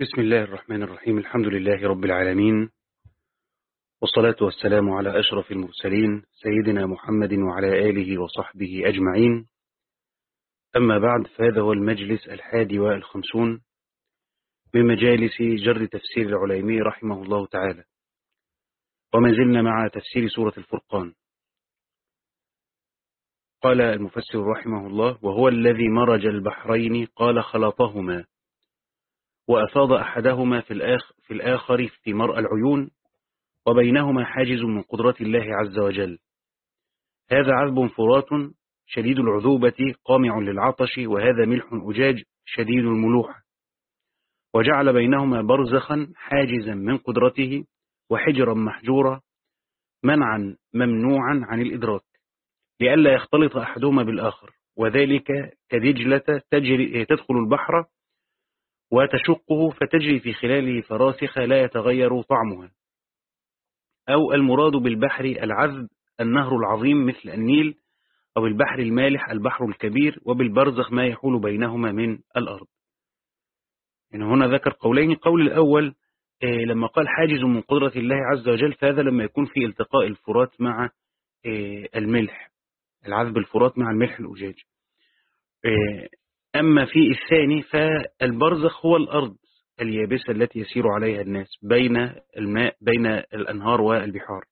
بسم الله الرحمن الرحيم. الحمد لله رب العالمين. والصلاة والسلام على أشرف المرسلين سيدنا محمد وعلى آله وصحبه أجمعين. أما بعد فهذا هو المجلس الحادي والخمسون من مجالس جر تفسير العليمي رحمه الله تعالى. وما زلنا مع تفسير سورة الفرقان. قال المفسر رحمه الله وهو الذي مرج البحرين قال خلطهما. وأفاض أحدهما في في, الآخر في مرأى العيون وبينهما حاجز من قدرة الله عز وجل. هذا عذب فرات شديد العذوبة قامع للعطش وهذا ملح أجاج شديد الملوحة وجعل بينهما برزخا حاجزا من قدرته وحجرا محجورا منعا ممنوعا عن الإدراك. لئلا يختلط أحدهما بالآخر وذلك كدجلة تجري تدخل البحر وتشقه فتجري في خلاله فراسخ لا يتغير طعمها. أو المراد بالبحر العذب النهر العظيم مثل النيل أو البحر المالح البحر الكبير وبالبرزخ ما يحول بينهما من الأرض. يعني هنا ذكر قولين. قول الأول لما قال حاجز من قدرة الله عز وجل فهذا لما يكون في التقاء الفرات مع الملح. العذب الفرات مع الملح الأجاج. أما في الثاني فالبرزخ هو الأرض اليابسة التي يسير عليها الناس بين الماء بين الأنهار والبحار.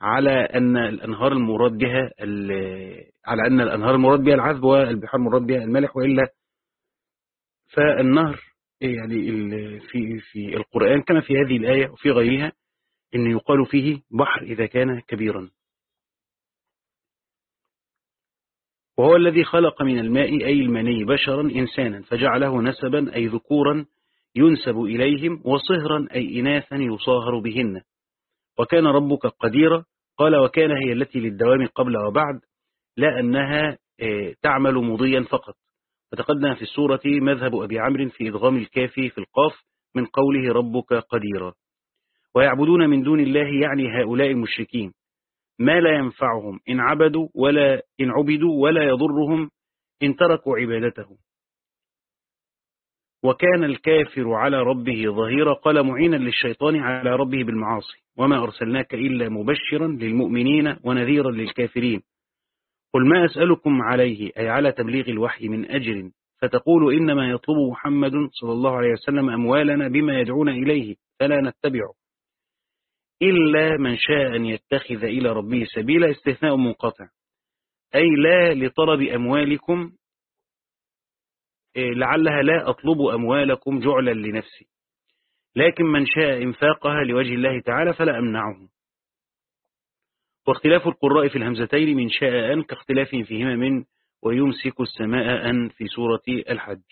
على أن الأنهار المراد بها على أن الأنهار المراد بها العذب والبحار المراد بها الملح وإلا فالنهر يعني في في القرآن كما في هذه الآية وفي غيرها إن يقال فيه بحر إذا كان كبيرا. وهو الذي خلق من الماء أي المني بشرا إنسانا فجعله نسبا أي ذكورا ينسب إليهم وصهرا أي إناثا يصاهر بهن. وكان ربك قديرا قال وكان هي التي للدوام قبل وبعد لا أنها تعمل مضيا فقط. وتقدم في السورة مذهب أبي عمرو في إدغام الكافي في القاف من قوله ربك قديرا. ويعبدون من دون الله يعني هؤلاء المشركين. ما لا ينفعهم. إن عبدوا ولا إن عبدوا ولا يضرهم إن تركوا عبادته. وكان الكافر على ربه ظهيرا قال معينا للشيطان على ربه بالمعاصي. وما أرسلناك إلا مبشرا للمؤمنين ونذيرا للكافرين. قل ما أسألكم عليه أي على تبليغ الوحي من أجر فتقول إنما يطلب محمد صلى الله عليه وسلم أموالنا بما يدعون إليه فلا نتبعه. إلا من شاء أن يتخذ إلى ربه سبيلا استثناء منقطع. أي لا لطلب أموالكم لعلها لا أطلب أموالكم جعلا لنفسي. لكن من شاء إنفاقها لوجه الله تعالى فلا أمنعه. واختلاف القراء في الهمزتين من شاء أن كاختلاف فيهما من ويمسك السماء أن في سورة الحج.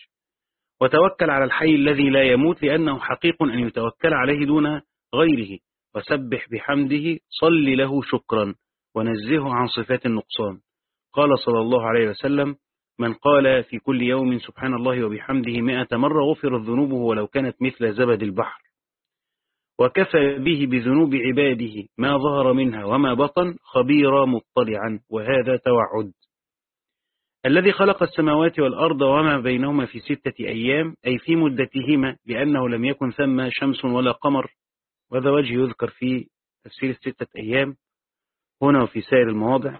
وتوكل على الحي الذي لا يموت لأنه حقيق أن يتوكل عليه دون غيره. وسبح بحمده صل له شكرا ونزهه عن صفات النقصان. قال صلى الله عليه وسلم من قال في كل يوم سبحان الله وبحمده مئة مرة غفرت ذنوبه ولو كانت مثل زبد البحر. وكفى به بذنوب عباده ما ظهر منها وما بطن خبيرا مطلعا وهذا توعد. الذي خلق السماوات والأرض وما بينهما في ستة أيام أي في مدتهما لأنه لم يكن ثم شمس ولا قمر وهذا وجه يذكر في تفسير الستة أيام هنا وفي سائر المواضع.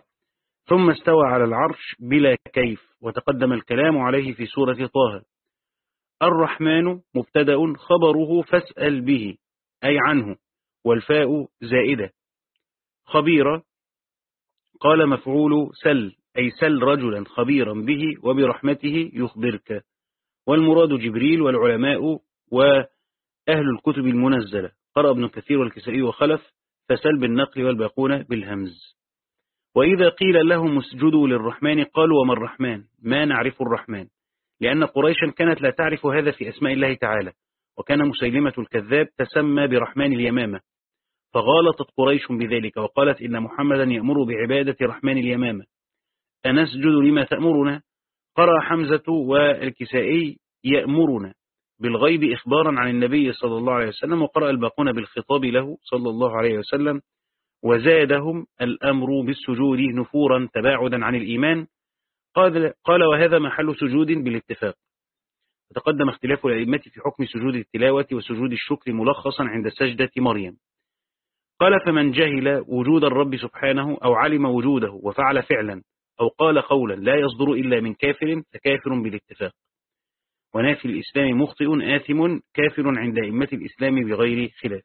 ثم استوى على العرش بلا كيف وتقدم الكلام عليه في سورة طه. الرحمن مبتدأ خبره فاسأل به أي عنه والفاء زائدة. خبيرة قال مفعول سل أي سل رجلا خبيرا به وبرحمته يخبرك. والمراد جبريل والعلماء وأهل الكتب المنزلة. قرأ ابن كثير والكسائي وخلف فسل بالنقل والباقون بالهمز. وإذا قيل لهم اسجدوا للرحمن قالوا وما الرحمن؟ ما نعرف الرحمن؟ لأن قريشا كانت لا تعرف هذا في أسماء الله تعالى وكان مسيلمة الكذاب تسمى برحمن اليمامة. فغالطت قريش بذلك وقالت إن محمدا يأمر بعبادة رحمن اليمامة. أنسجد لما تأمرنا؟ قرأ حمزة والكسائي يأمرنا. بالغيب إخبارا عن النبي صلى الله عليه وسلم وقرأ الباقون بالخطاب له صلى الله عليه وسلم وزادهم الأمر بالسجود نفورا تباعدا عن الإيمان. قال, قال وهذا محل سجود بالاتفاق. وتقدم اختلاف الأئمة في حكم سجود التلاوة وسجود الشكر ملخصا عند سجدة مريم. قال فمن جهل وجود الرب سبحانه أو علم وجوده وفعل فعلا أو قال قولا لا يصدر إلا من كافر فكافر بالاتفاق. ونافي الإسلام مخطئ آثم كافر عند أئمة الإسلام بغير خلاف.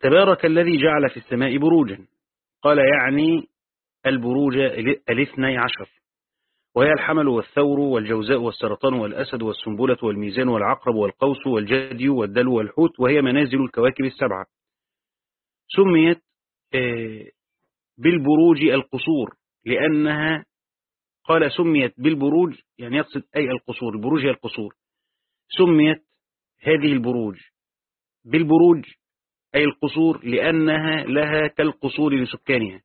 تبارك الذي جعل في السماء بروجا. قال يعني البروج الاثني عشر. وهي الحمل والثور والجوزاء والسرطان والأسد والسنبلة والميزان والعقرب والقوس والجدي والدلو والحوت وهي منازل الكواكب السبعة. سميت آه، بالبروج القصور لأنها قال سميت بالبروج يعني يقصد أي القصور البروج هي القصور. سميت هذه البروج. بالبروج أي القصور لأنها لها كالقصور لسكانها.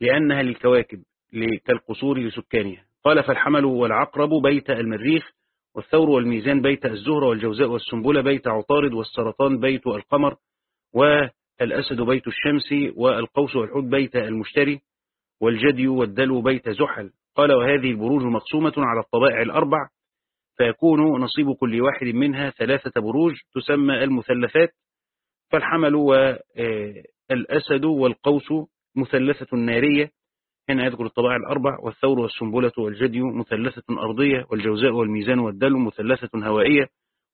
لأنها للكواكب كالقصور لسكانها. قال فالحمل والعقرب بيت المريخ والثور والميزان بيت الزهر والجوزاء والسنبلة بيت عطارد والسرطان بيت القمر والأسد بيت الشمس والقوس والحوت بيت المشتري والجدي والدلو بيت زحل. قال وهذه البروج مقسومة على الطبائع الأربع فيكون نصيب كل واحد منها ثلاثة بروج تسمى المثلثات فالحمل والأسد والقوس مثلثة نارية هنا يذكر الطبائع الأربع والثور والسنبلة والجدي مثلثة أرضية والجوزاء والميزان والدلو مثلثة هوائية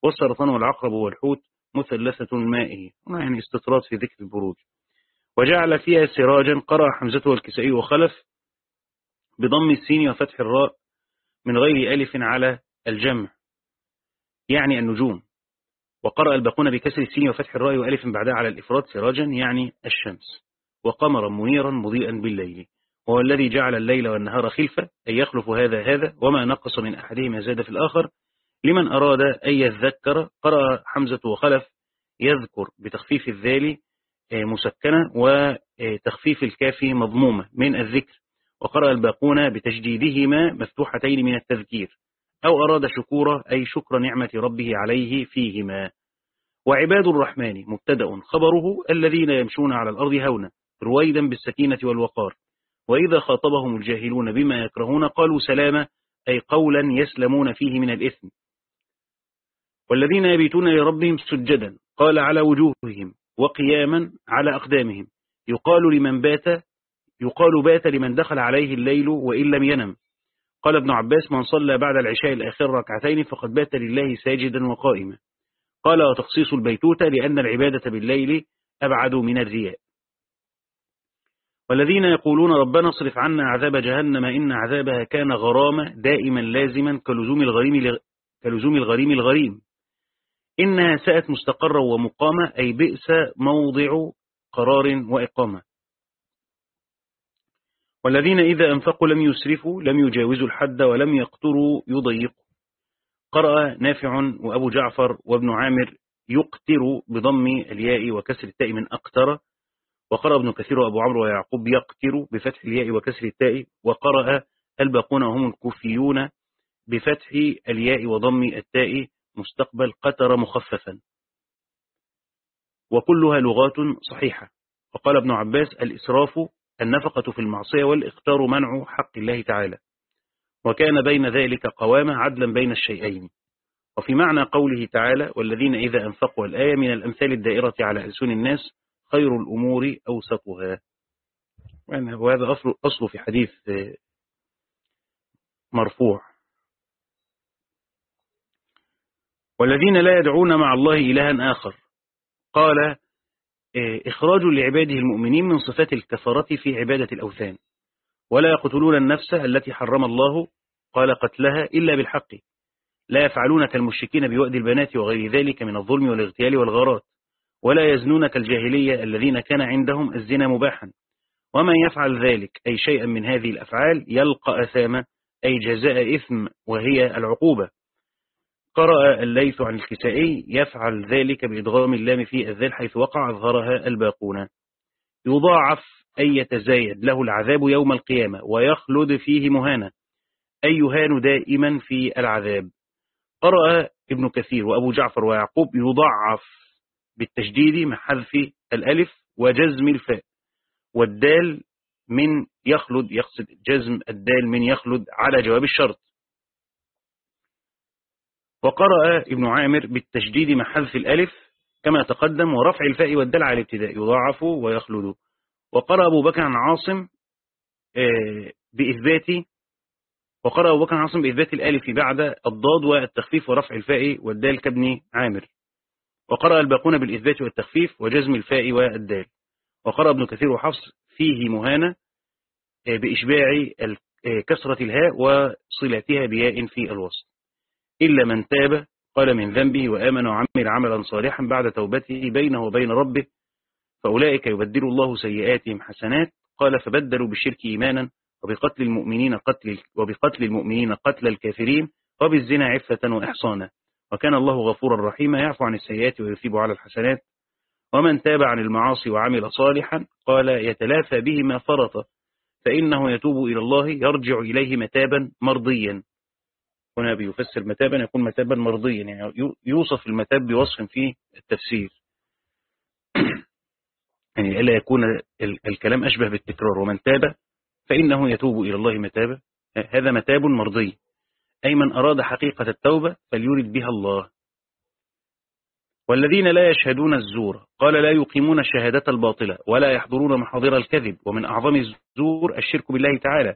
والسرطان والعقرب والحوت مثلثة مائية. يعني استطراد في ذكر البروج. وجعل فيها سراجا قرأ حمزة والكسائي وخلف بضم السين وفتح الراء من غير ألف على الجمع يعني النجوم. وقرأ الباقون بكسر السين وفتح الراء وألف بعدها على الإفراد سراجا يعني الشمس. وقمرا منيرا مضيئا بالليل. وهو الذي جعل الليل والنهار خلفة أي يخلف هذا هذا وما نقص من أحدهما زاد في الآخر. لمن أراد أن يذكر قرأ حمزة وخلف يذكر بتخفيف الذال آه، مسكنة وتخفيف الكاف مضمومة. من الذكر وقرأ الباقون بتجديدهما مفتوحتين من التذكير أو أراد شكورا أي شكر نعمة ربه عليه فيهما. وعباد الرحمن مبتدأ خبره الذين يمشون على الأرض هونا رويدا بالسكينة والوقار. وإذا خاطبهم الجاهلون بما يكرهون قالوا سلاما أي قولا يسلمون فيه من الإثم. والذين يبيتون لربهم سجدا قال على وجوههم وقياما على أقدامهم. يقال لمن بات يقال بات لمن دخل عليه الليل وإن لم ينم. قال ابن عباس من صلى بعد العشاء الآخر ركعتين فقد بات لله ساجدا وقائما. قال وتخصيص البيتوتة لأن العبادة بالليل أبعد من الرياء. والذين يقولون ربنا اصرف عنا عذاب جهنم إن عذابها كان غرامة دائما لازما كلزوم الغريم كلزوم الغريم الغريم. إنها ساءت مستقرا ومقامة أي بئس موضع قرار وإقامة. والذين إذا أنفقوا لم يسرفوا لم يجاوزوا الحد ولم يقتروا يضيقوا. قرأ نافع وأبو جعفر وابن عامر يقتر بضم الياء وكسر التاء من أقتر. وقرأ ابن كثير وأبو عمرو ويعقوب يقتر بفتح الياء وكسر التاء. وقرأ الباقون هم الكوفيون بفتح الياء وضم التاء مستقبل قتر مخففا. وكلها لغات صحيحة. وقال ابن عباس الإسراف النفقة في المعصية والإختار منع حق الله تعالى وكان بين ذلك قوامة عدلا بين الشيئين. وفي معنى قوله تعالى والذين إذا أنفقوا الآية من الأمثال الدائرة على ألسن الناس خير الأمور أوسطها. وهذا أصل, في حديث مرفوع. والذين لا يدعون مع الله إلها آخر قال إخراج لعباده المؤمنين من صفات الكفرة في عبادة الأوثان. ولا يقتلون النفس التي حرم الله قال قتلها إلا بالحق. لا يفعلون كالمشركين بوأد البنات وغير ذلك من الظلم والاغتيال والغارات. ولا يزنون كالجاهلية الذين كان عندهم الزنا مباحا. ومن يفعل ذلك أي شيئا من هذه الأفعال يلقى أثاما أي جزاء إثم وهي العقوبة. قرأ الليث عن الكسائي يفعل ذلك بإدغام اللام في الذال حيث وقع أظهرها الباقون. يضاعف أي يتزايد له العذاب يوم القيامة ويخلد فيه مهانا. أي يهان دائما في العذاب. قرأ ابن كثير وأبو جعفر ويعقوب يضعف بالتشديد مع حذف الألف وجزم الفاء. والدال من يخلد يقصد جزم الدال من يخلد على جواب الشرط. وقرأ ابن عامر بالتشديد مع حذف الألف كما تقدم ورفع الفاء والدال على الابتداء يضاعف ويخلد. وقرأ أبو بكر عن عاصم آه، بإثبات وقرأ أبو بكر عن عاصم بإثبات الألف بعد الضاد والتخفيف ورفع الفاء والدال كابن عامر. وقرأ الباقون بالإثبات والتخفيف وجزم الفاء والدال. وقرأ ابن كثير وحفص فيه مهانة آه، بإشباع آه، كسرة الهاء وصلتها بياء في الوسط إلا من تاب قال من ذنبه وآمن وعمل عملا صالحا بعد توبته بينه وبين ربه فأولئك يبدل الله سيئاتهم حسنات قال فبدلوا بالشرك إيمانا وبقتل المؤمنين قتل وبقتل المؤمنين قتل الكافرين وبالزنا عفة وإحصانا وكان الله غفورا رحيما يعفو عن السيئات ويثيب على الحسنات. ومن تاب عن المعاصي وعمل صالحا قال يتلافى به ما فرط فإنه يتوب إلى الله يرجع إليه متابا مرضيا. هنا بيفسر متابا يكون متابا مرضيا يعني يوصف المتاب بوصف في التفسير. يعني إلا يكون الكلام أشبه بالتكرار ومن تاب فإنه يتوب إلى الله متابا هذا متاب مرضي. أي من أراد حقيقة التوبة فليرد بها الله. والذين لا يشهدون الزور قال لا يقيمون الشهادة الباطلة ولا يحضرون محاضر الكذب ومن أعظم الزور الشرك بالله تعالى.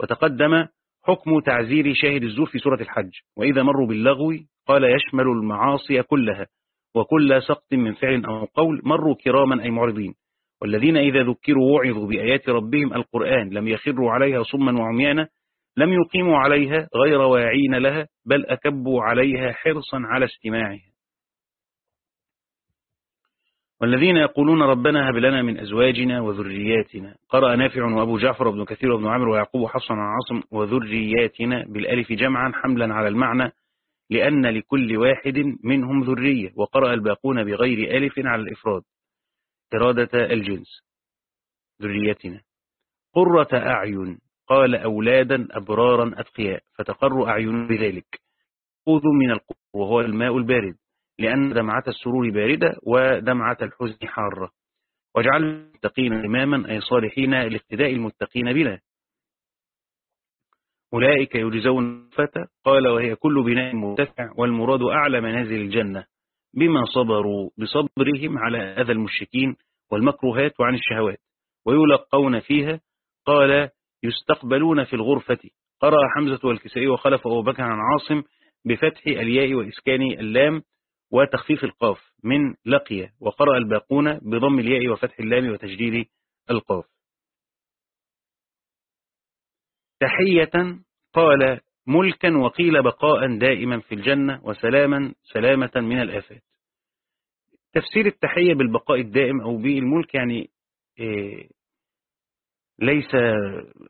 وتقدم حكم تعزير شاهد الزور في سورة الحج. وإذا مروا باللغو قال يشمل المعاصي كلها وكل سقط من فعل أو قول مروا كراما أي معرضين. والذين إذا ذكروا وعظوا بآيات ربهم القرآن لم يخروا عليها صما وعميانا لم يقيموا عليها غير واعين لها بل أكبوا عليها حرصا على استماعها. والذين يقولون ربنا هب لنا من أزواجنا وذرياتنا. قرأ نافع وأبو جعفر وابن كثير وابن عمرو ويعقوب حصن عن عاصم وذرياتنا بالألف جمعا حملا على المعنى لأن لكل واحد منهم ذرية. وقرأ الباقون بغير ألف على الإفراد. إرادة الجنس. ذريتنا. قرة أعين. قال أولادا أبرارا أتقياء. فتقر أعين بذلك. خذوا من القر وهو الماء البارد. لأن دمعة السرور باردة ودمعة الحزن حارة. واجعل المتقين إماما أي صالحين لاقتداء المتقين بلا أولئك يجزون فتى قال وهي كل بناء مرتفع والمراد أعلى منازل الجنة. بما صبروا بصبرهم على أذى المشركين والمكروهات وعن الشهوات. ويلقون فيها قال يستقبلون في الغرفة. قرأ حمزة والكسائي وخلف أبو بكر عن عاصم بفتح الياء وإسكان اللام وتخفيف القاف من لقي وقرأ الباقون بضم الياء وفتح اللام وتجديد القاف. تحية قال ملكا وقيل بقاء دائما في الجنة وسلاما سلامة من الآفات. تفسير التحية بالبقاء الدائم أو بالملك يعني إيه ليس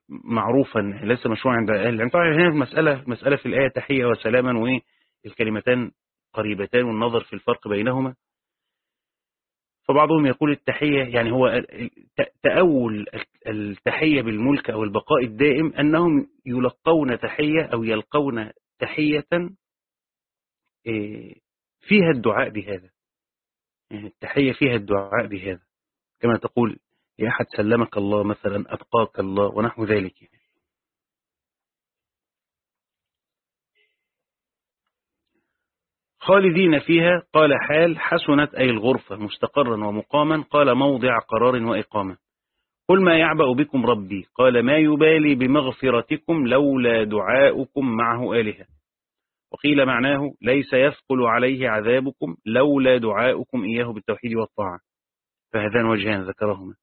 معروفا ليس مشروعا عند أهل العلم. طبعا هنا المسألة مسألة في الآية تحية وسلاما والكلمتان قريبتان والنظر في الفرق بينهما. فبعضهم يقول التحية يعني هو تأول التحية بالملك أو البقاء الدائم أنهم يلقون تحية أو يلقون تحية إيه، فيها الدعاء بهذا. يعني التحية فيها الدعاء بهذا. كما تقول يا أحد سلمك الله مثلا أبقاك الله ونحو ذلك خالدين فيها قال حال حسنت أي الغرفة مستقرا ومقاما قال موضع قرار وإقامة قل ما يعبأ بكم ربي قال ما يبالي بمغفرتكم لولا دعاؤكم معه آلهة. وقيل معناه ليس يثقل عليه عذابكم لولا دعاؤكم إياه بالتوحيد والطاعة. فهذان وجهان ذكرهما.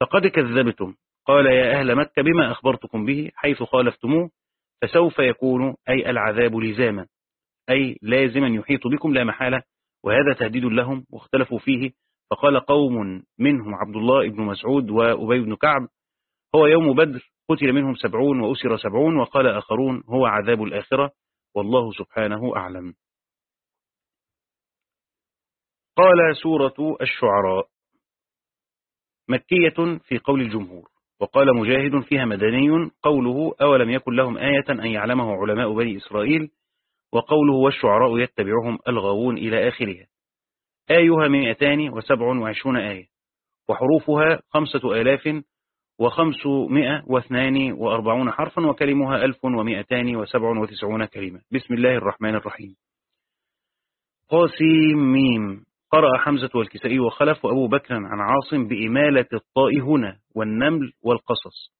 فقد كذبتم قال يا أهل مكة بما أخبرتكم به حيث خالفتموه فسوف يكون أي العذاب لزاما. أي لازما يحيط بكم لا محالة وهذا تهديد لهم واختلفوا فيه. فقال قوم منهم عبد الله بن مسعود وأبي بن كعب هو يوم بدر قتل منهم سبعون وأسر سبعون وقال آخرون هو عذاب الآخرة والله سبحانه أعلم. قال سورة الشعراء مكية في قول الجمهور وقال مجاهد فيها مدني قوله أولم يكن لهم آية أن يعلمه علماء بني إسرائيل وقوله والشعراء يتبعهم الغاوون إلى آخرها. آيها مئتان وسبع وعشرون آية. وحروفها خمسة آلاف وخمسمائة واثنان وأربعون حرفا وكلمها ألف ومائتان وسبع وتسعون كلمة. بسم الله الرحمن الرحيم. قاسم ميم. قرأ حمزة والكسائي وخلف وأبو بكر عن عاصم بإمالة الطاء هنا والنمل والقصص.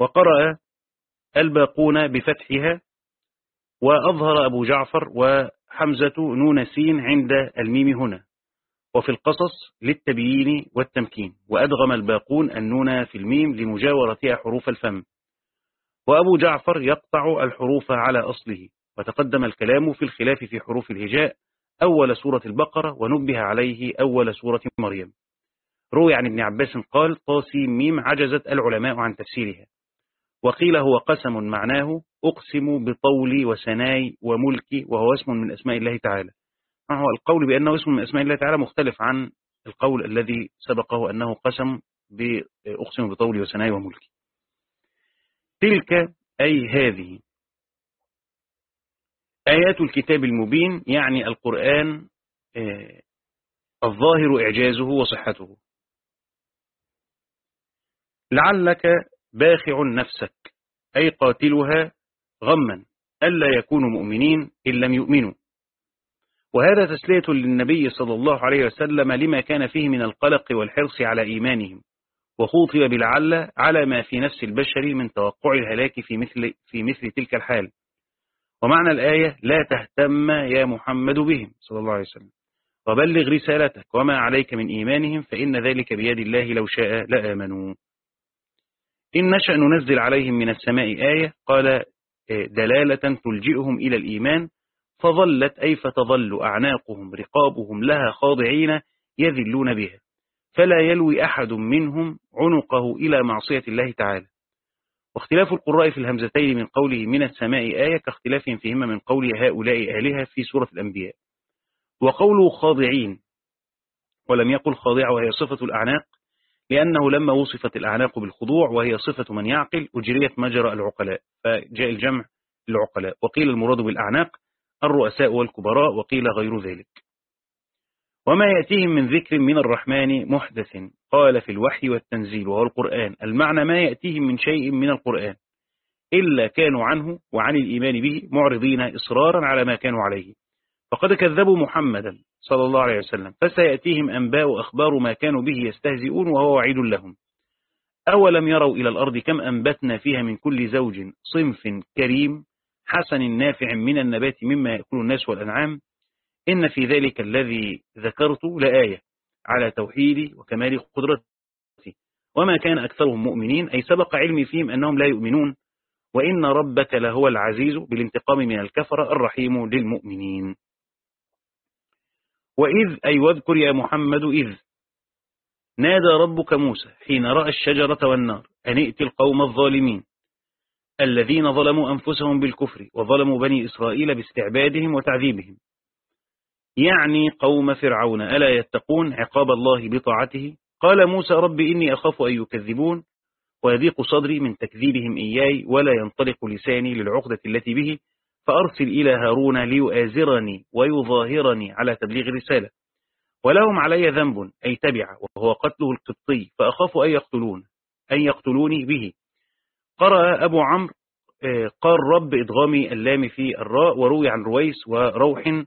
وقرأ الباقون بفتحها وأظهر أبو جعفر وحمزة نون سين عند الميم هنا وفي القصص للتبيين والتمكين وأدغم الباقون النون في الميم لمجاورتها حروف الفم. وأبو جعفر يقطع الحروف على أصله وتقدم الكلام في الخلاف في حروف الهجاء أول سورة البقرة ونبه عليه أول سورة مريم. روي عن ابن عباس قال طاسي ميم عجزت العلماء عن تفسيرها. وقيل هو قسم معناه أقسم بطولي وسناي وملكي وهو اسم من أسماء الله تعالى. هو القول بأنه اسم من أسماء الله تعالى مختلف عن القول الذي سبقه أنه قسم بأقسم بطولي وسناي وملكي. تلك أي هذه آيات الكتاب المبين يعني القرآن آه، الظاهر إعجازه وصحته. لعلك باخع نفسك أي قاتلها غما ألا يكونوا مؤمنين إن لم يؤمنوا. وهذا تسلية للنبي صلى الله عليه وسلم لما كان فيه من القلق والحرص على إيمانهم وخوطب بلعل على ما في نفس البشر من توقع الهلاك في مثل, في مثل تلك الحال. ومعنى الآية لا تهتم يا محمد بهم صلى الله عليه وسلم. وبلغ رسالتك وما عليك من إيمانهم فإن ذلك بيد الله لو شاء لآمنوا. إن نشأ ننزل عليهم من السماء آية قال دلالة تلجئهم إلى الإيمان فظلت أي فتظل أعناقهم رقابهم لها خاضعين يذلون بها. فلا يلوي أحد منهم عنقه إلى معصية الله تعالى. واختلاف القراء في الهمزتين من قوله من السماء آية كاختلافهم فيهما من قول هؤلاء آلهة في سورة الأنبياء. وقوله خاضعين ولم يقل خاضع وهي صفة الأعناق لأنه لما وصفت الأعناق بالخضوع وهي صفة من يعقل أجريت مجرى العقلاء فجاء الجمع للعقلاء وقيل المراد بالأعناق الرؤساء والكبراء وقيل غير ذلك. وما يأتيهم من ذكر من الرحمن محدث قال في الوحي والتنزيل وهو القرآن المعنى ما يأتيهم من شيء من القرآن إلا كانوا عنه وعن الإيمان به معرضين إصرارا على ما كانوا عليه. فقد كذبوا محمدا صلى الله عليه وسلم. فسيأتيهم أنباء أخبار ما كانوا به يستهزئون وهو وعيد لهم. أولم يروا إلى الأرض كم أنبتنا فيها من كل زوج صنف كريم حسن نافع من النبات مما يأكل الناس والأنعام. إن في ذلك الذي ذكرت لآية على توحيدي وكمال قدرتي وما كان أكثرهم مؤمنين أي سبق علمي فيهم أنهم لا يؤمنون. وإن ربك لهو العزيز بالانتقام من الكفر الرحيم للمؤمنين. وإذ أي واذكر يا محمد إذ نادى ربك موسى حين رأى الشجرة والنار أن ائت القوم الظالمين الذين ظلموا أنفسهم بالكفر وظلموا بني إسرائيل باستعبادهم وتعذيبهم. يعني قوم فرعون ألا يتقون عقاب الله بطاعته؟ قال موسى رب إني أخاف أن يكذبون ويضيق صدري من تكذيبهم إياي ولا ينطلق لساني للعقدة التي به فأرسل إلى هارون ليؤازرني ويظاهرني على تبليغ الرسالة. ولهم علي ذنب أي تبع وهو قتله القبطي فأخاف أن يقتلون أن يقتلوني به. قرأ أبو عمرو آه، قال رب إدغامي اللام في الراء وروي عن رويس وروح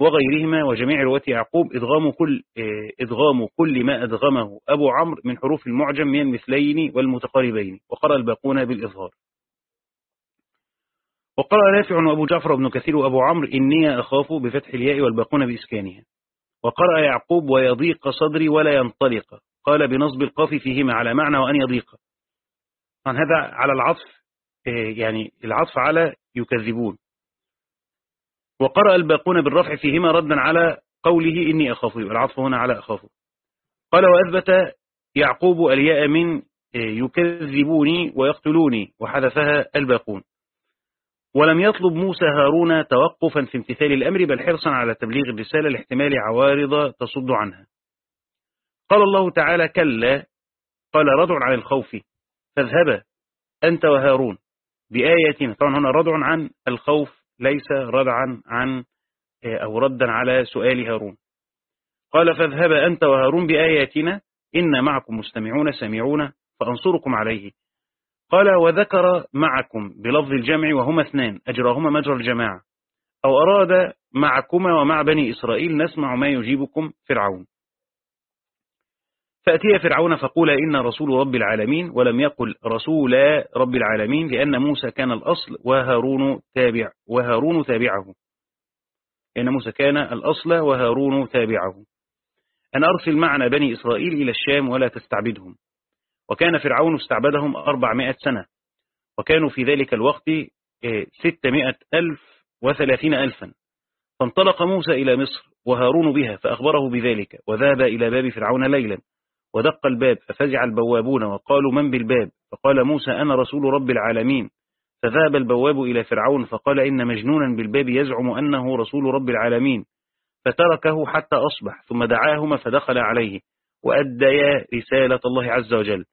وغيرهما وجميع رواة يعقوب إدغام كل, آه، إدغام كل ما أدغمه أبو عمرو من حروف المعجم من المثلين والمتقاربين وقرأ الباقون بالإظهار. وقرأ نافع وأبو جعفر وابن كثير وأبو عمرو إني أخاف بفتح الياء والباقون بإسكانها. وقرأ يعقوب ويضيق صدري ولا ينطلق. قال بنصب القاف فيهما على معنى وأن يضيق. هذا على العطف آه، يعني العطف على يكذبون. وقرأ الباقون بالرفع فيهما ردا على قوله إني أخاف. العطف هنا على أخاف. قال وأثبت يعقوب الياء من آه، يكذبوني ويقتلوني وحذفها الباقون. ولم يطلب موسى هارون توقفا في امتثال الأمر بل حرصا على تبليغ الرسالة لاحتمال عوارض تصد عنها. قال الله تعالى كلا قال ردع عن الخوف فاذهبا أنت وهارون بآياتنا طبعا هنا ردع عن الخوف ليس ردعا عن أو ردا على سؤال هارون. قال فاذهبا أنت وهارون بآياتنا إن معكم مستمعون سامعون فأنصركم عليه. قال وذكر معكم بلفظ الجمع وهما اثنان أجراهما مجرى الجماعة. أو أراد معكما ومع بني إسرائيل نسمع ما يجيبكم فرعون. فأتي فرعون فقول إن رسول رب العالمين ولم يقل رسول رب العالمين لأن موسى كان الأصل وهارون تابع وهارون تابعه. لأن موسى كان الأصل وهارون تابعه. أن أرسل معنا بني إسرائيل إلى الشام ولا تستعبدهم. وكان فرعون استعبدهم أربعمائة سنة وكانوا في ذلك الوقت آه، ستمائة ألف وثلاثين ألفا. فانطلق موسى إلى مصر وهارون بها فأخبره بذلك وذهب إلى باب فرعون ليلا ودق الباب ففزع البوابون وقالوا من بالباب؟ فقال موسى أنا رسول رب العالمين. فذهب البواب إلى فرعون فقال إن مجنونا بالباب يزعم أنه رسول رب العالمين. فتركه حتى أصبح ثم دعاهما فدخل عليه وأديا رسالة الله عز وجل.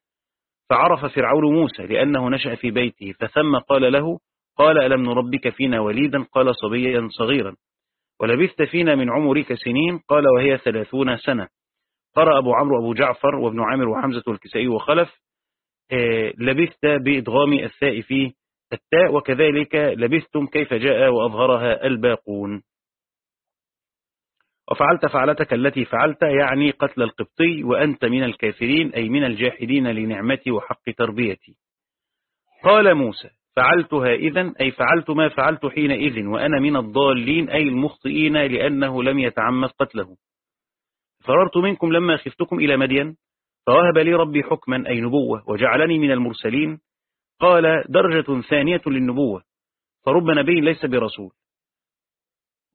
فعرف فرعون موسى لأنه نشأ في بيته فثم قال له قال ألم نربك فينا وليدا؟ قال صبيا صغيرا ولبثت فينا من عمرك سنين؟ قال وهي ثلاثون سنة قرأ أبو عمرو أبو جعفر وابن عامر وحمزة والكسائي وخلف آه، لبثت بإدغام الثاء في التاء وكذلك لبثتم كيف جاء وأظهرها الباقون وفعلت فعلتك التي فعلت يعني قتل القبطي وأنت من الكافرين أي من الجاحدين لنعمتي وحق تربيتي. قال موسى فعلتها إذن أي فعلت ما فعلت حينئذ وأنا من الضالين أي المخطئين لأنه لم يتعمد قتله. فررت منكم لما خفتكم إلى مدين فوهب لي ربي حكما أي نبوة وجعلني من المرسلين. قال درجة ثانية للنبوة فرب نبي ليس برسول.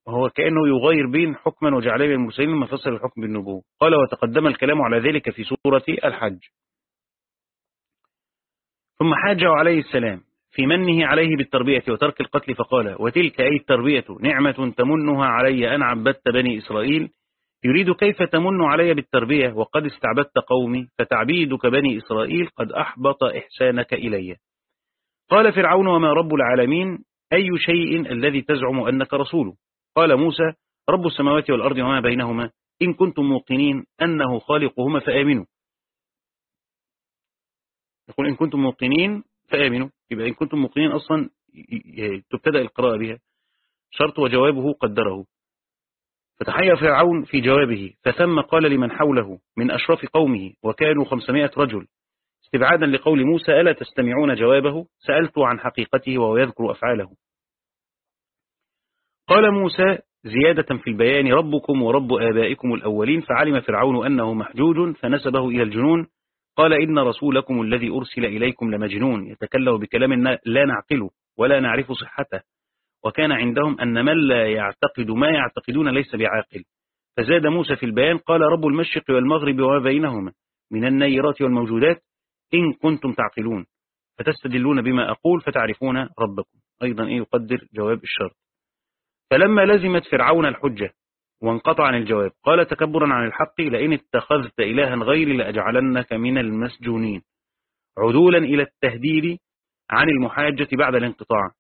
وهو كأنه يغير بين حكما وجعله المرسلين لما فصل الحكم بالنبوة. قال وتقدم الكلام على ذلك في سورة الحج. ثم حاجة عليه السلام في منه عليه بالتربية وترك القتل فقال وتلك أي التربية نعمة تمنها علي أن عبدت بني إسرائيل؟ يريد كيف تمن علي بالتربية؟ وقد استعبدت قومي فتعبيدك بني إسرائيل قد أحبط إحسانك إلي. قال فرعون وما رب العالمين؟ أي شيء الذي تزعم أنك رسوله؟ قال موسى رب السماوات والأرض وما بينهما إن كنتم موقنين أنه خالقهما فآمنوا. يقول إن كنتم موقنين فآمنوا. يبقى إن كنتم موقنين أصلا تبتدأ القراءة بها. شرط وجوابه قدره. فتحير فرعون في جوابه. فثم قال لمن حوله من أشرف قومه وكانوا خمسمائة رجل. استبعادا لقول موسى ألا تستمعون جوابه؟ سألت عن حقيقته وهو يذكر أفعاله. قال موسى زيادة في البيان ربكم ورب آبائكم الأولين فعلم فرعون أنه محجوج فنسبه إلى الجنون. قال إن رسولكم الذي أرسل إليكم لمجنون. يتكلم بكلام لا نعقله ولا نعرف صحته. وكان عندهم أن من لا يعتقد ما يعتقدون ليس بعاقل. فزاد موسى في البيان قال رب المشرق والمغرب وما بينهما من النيرات والموجودات إن كنتم تعقلون. فتستدلون بما أقول فتعرفون ربكم. أيضا إيه يقدر جواب الشرط. فلما لزمت فرعون الحجة وانقطع عن الجواب قال تكبرا عن الحق لئن اتخذت إلها غيري لأجعلنك من المسجونين. عدولا إلى التهديد عن المحاجة بعد الانقطاع.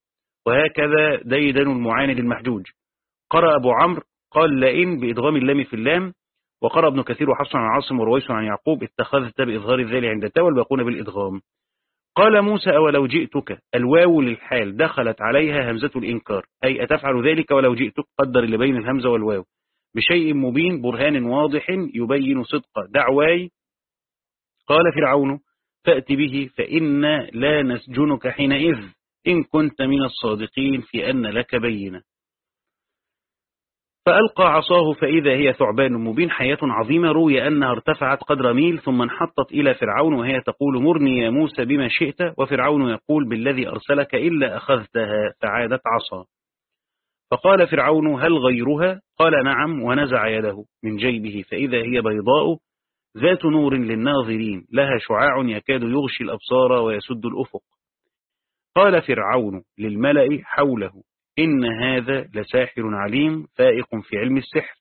وهكذا ديدن المعاند المحجوج قرأ أبو عمرو قال لئن بإدغام اللام في اللام. وقرأ ابن كثير وحفص عن عاصم ورويس عن يعقوب اتخذت بإظهار الذال عند التاء والباقون بالإدغام. قال موسى أولو جئتك؟ الواو للحال دخلت عليها همزة الإنكار. أي أتفعل ذلك ولو جئتك؟ قدر اللي بين الهمزة والواو. بشيء مبين برهان واضح يبين صدق. دعواي؟ قال فرعون فأت به فإن لا نسجنك حينئذ إن كنت من الصادقين في أن لك بينة. فألقى عصاه فإذا هي ثعبان مبين حياة عظيمة روي أنها ارتفعت قدر ميل ثم انحطت إلى فرعون وهي تقول مرني يا موسى بما شئت وفرعون يقول بالذي أرسلك إلا أخذتها فعادت عصا فقال فرعون هل غيرها؟ قال نعم ونزع يده من جيبه فإذا هي بيضاء ذات نور للناظرين لها شعاع يكاد يغشي الأبصار ويسد الأفق قال فرعون للملأ حوله إن هذا لساحر عليم فائق في علم السحر.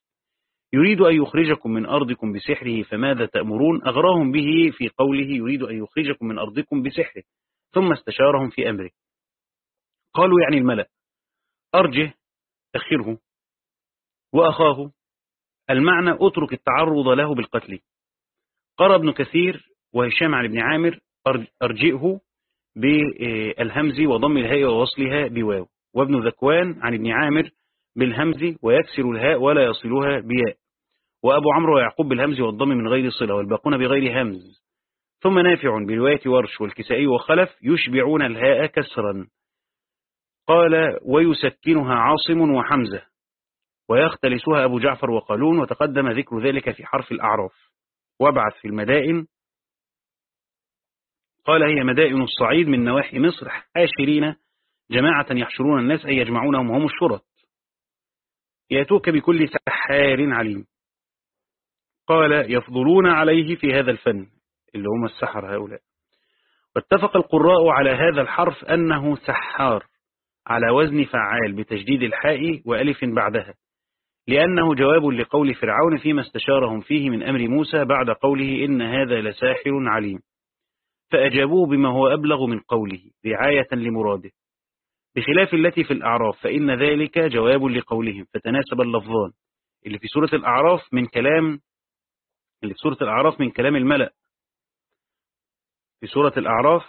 يريد أن يخرجكم من أرضكم بسحره فماذا تأمرون؟ أغراهم به في قوله يريد أن يخرجكم من أرضكم بسحره ثم استشارهم في أمره. قالوا يعني الملأ أرجه أخره وأخاه المعنى أترك التعرض له بالقتل. قرأ ابن كثير وهشام عن ابن عامر أرجئه بالهمز وضم الهاء ووصلها بواو. وابن ذكوان عن ابن عامر بالهمز ويكسر الهاء ولا يصلها بياء. وأبو عمرو ويعقوب بالهمز والضم من غير صلة والباقون بغير همز. ثم نافع برواية ورش والكسائي وخلف يشبعون الهاء كسرا. قال ويسكنها عاصم وحمزة. ويختلسها أبو جعفر وقالون وتقدم ذكر ذلك في حرف الأعراف. وابعث في المدائن. قال هي مدائن الصعيد من نواحي مصر حاشرين جماعة يحشرون الناس أي يجمعونهم هم الشرط. يأتوك بكل سحار عليم. قال يفضلون عليه في هذا الفن اللي هم السحر هؤلاء. واتفق القراء على هذا الحرف أنه سحار على وزن فعال بتجديد الحاء وألف بعدها. لأنه جواب لقول فرعون فيما استشارهم فيه من أمر موسى بعد قوله إن هذا لساحر عليم. فأجابوه بما هو أبلغ من قوله رعاية لمراده. بخلاف التي في الأعراف فإن ذلك جواب لقولهم. فتناسب اللفظان. اللي في سورة الأعراف من كلام اللي في سورة الأعراف من كلام الملأ. في سورة الأعراف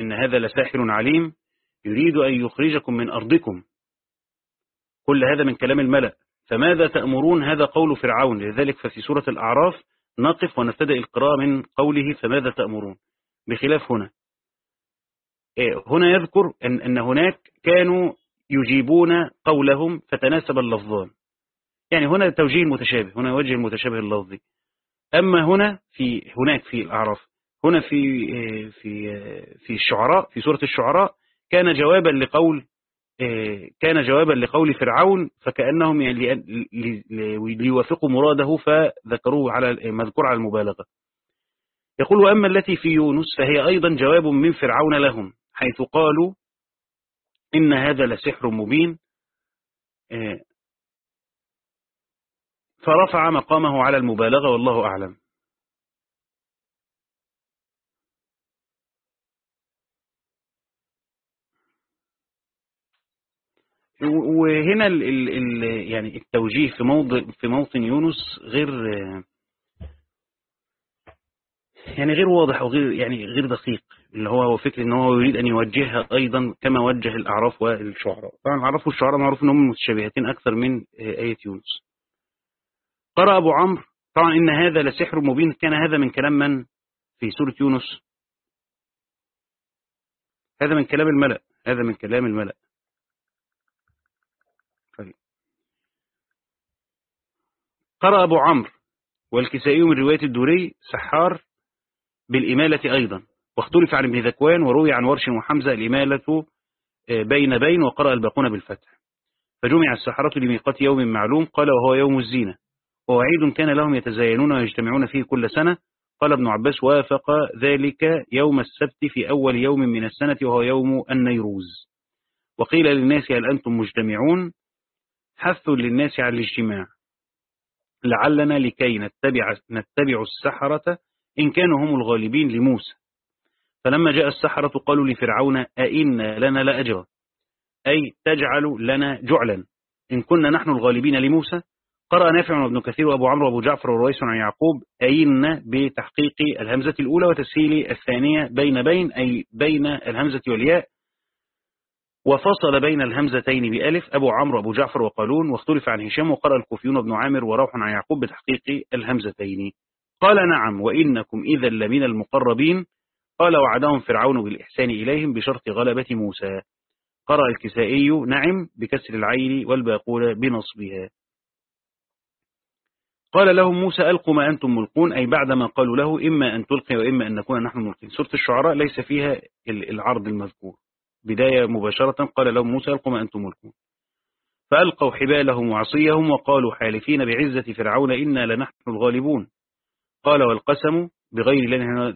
إن هذا لساحر عليم يريد أن يخرجكم من أرضكم. كل هذا من كلام الملأ. فماذا تأمرون هذا قول فرعون؟ لذلك ففي سورة الأعراف نقف ونبتدأ القراءة من قوله فماذا تأمرون؟ بخلاف هنا. هنا يذكر أن, أن هناك كانوا يجيبون قولهم فتناسب اللفظان. يعني هنا التوجيه المتشابه هنا وجه المتشابه اللفظي أما هنا في هناك في الأعراف هنا في إيه، في في الشعراء في سورة الشعراء كان جوابا لقول إيه، كان جوابا لقول فرعون فكأنهم يعني ليوافقوا مراده فذكروه على مذكور على المبالغة. يقول وأما التي في يونس فهي أيضا جواب من فرعون لهم. حيث قالوا إن هذا لسحر مبين إيه، فرفع مقامه على المبالغة والله أعلم. وهنا ال ال ال يعني التوجيه في موضع في موطن يونس غير يعني غير واضح أو غير يعني غير دقيق. اللي هو هو فكر إن هو يريد أن يوجهها أيضا كما وجه الأعراف والشعراء. طبعا الأعراف والشعراء معروف إنهم متشابهتين أكثر من آية يونس. قرأ أبو عمرو طبعا إن هذا لسحر مبين. كان هذا من كلام من؟ في سورة يونس. هذا من كلام الملأ. هذا من كلام الملأ. قرأ أبو عمرو والكسائي من رواية الدوري سحار بالإمالة أيضا. واختلف عن ابن ذكوان وروي عن ورش وحمزة الإمالة آه، بين بين وقرأ الباقون بالفتح. فجمع السحرة لميقات يوم معلوم قال وهو يوم الزينة. وهو عيد كان لهم يتزاينون ويجتمعون فيه كل سنة. قال ابن عباس وافق ذلك يوم السبت في أول يوم من السنة وهو يوم النيروز. وقيل للناس هل أنتم مجتمعون؟ حث للناس على الاجتماع. لعلنا لكي نتبع, نتبع السحرة إن كانوا هم الغالبين لموسى. فلما جاء السحرة قالوا لفرعون أئن لنا لأجرا أي تجعل لنا جعلا. إن كنا نحن الغالبين لموسى. قرأ نافع وابن كثير وأبو عمرو وأبو جعفر ورويس عن يعقوب أئن بتحقيق الهمزة الأولى وتسهيل الثانية بين بين أي بين الهمزة والياء. وفصل بين الهمزتين بألف. أبو عمرو أبو جعفر وقالون واختلف عن هشام وقرأ الكوفيون ابن عامر وروح عن يعقوب بتحقيق الهمزتين. قال نعم وإنكم إذا لمن المقربين. قال وعدهم فرعون بالإحسان إليهم بشرط غلبة موسى. قرأ الكسائي نعم بكسر العين والباقول بنصبها. قال لهم موسى ألقوا ما أنتم ملقون أي بعدما قالوا له إما أن تلقي وإما أن نكون نحن ملقين. سورة الشعراء ليس فيها العرض المذكور. بداية مباشرة قال لهم موسى ألقوا ما أنتم ملكون فألقوا حبالهم وعصيهم وقالوا حالفين بعزة فرعون إنا لنحن الغالبون. قال والقسم بغير لأنه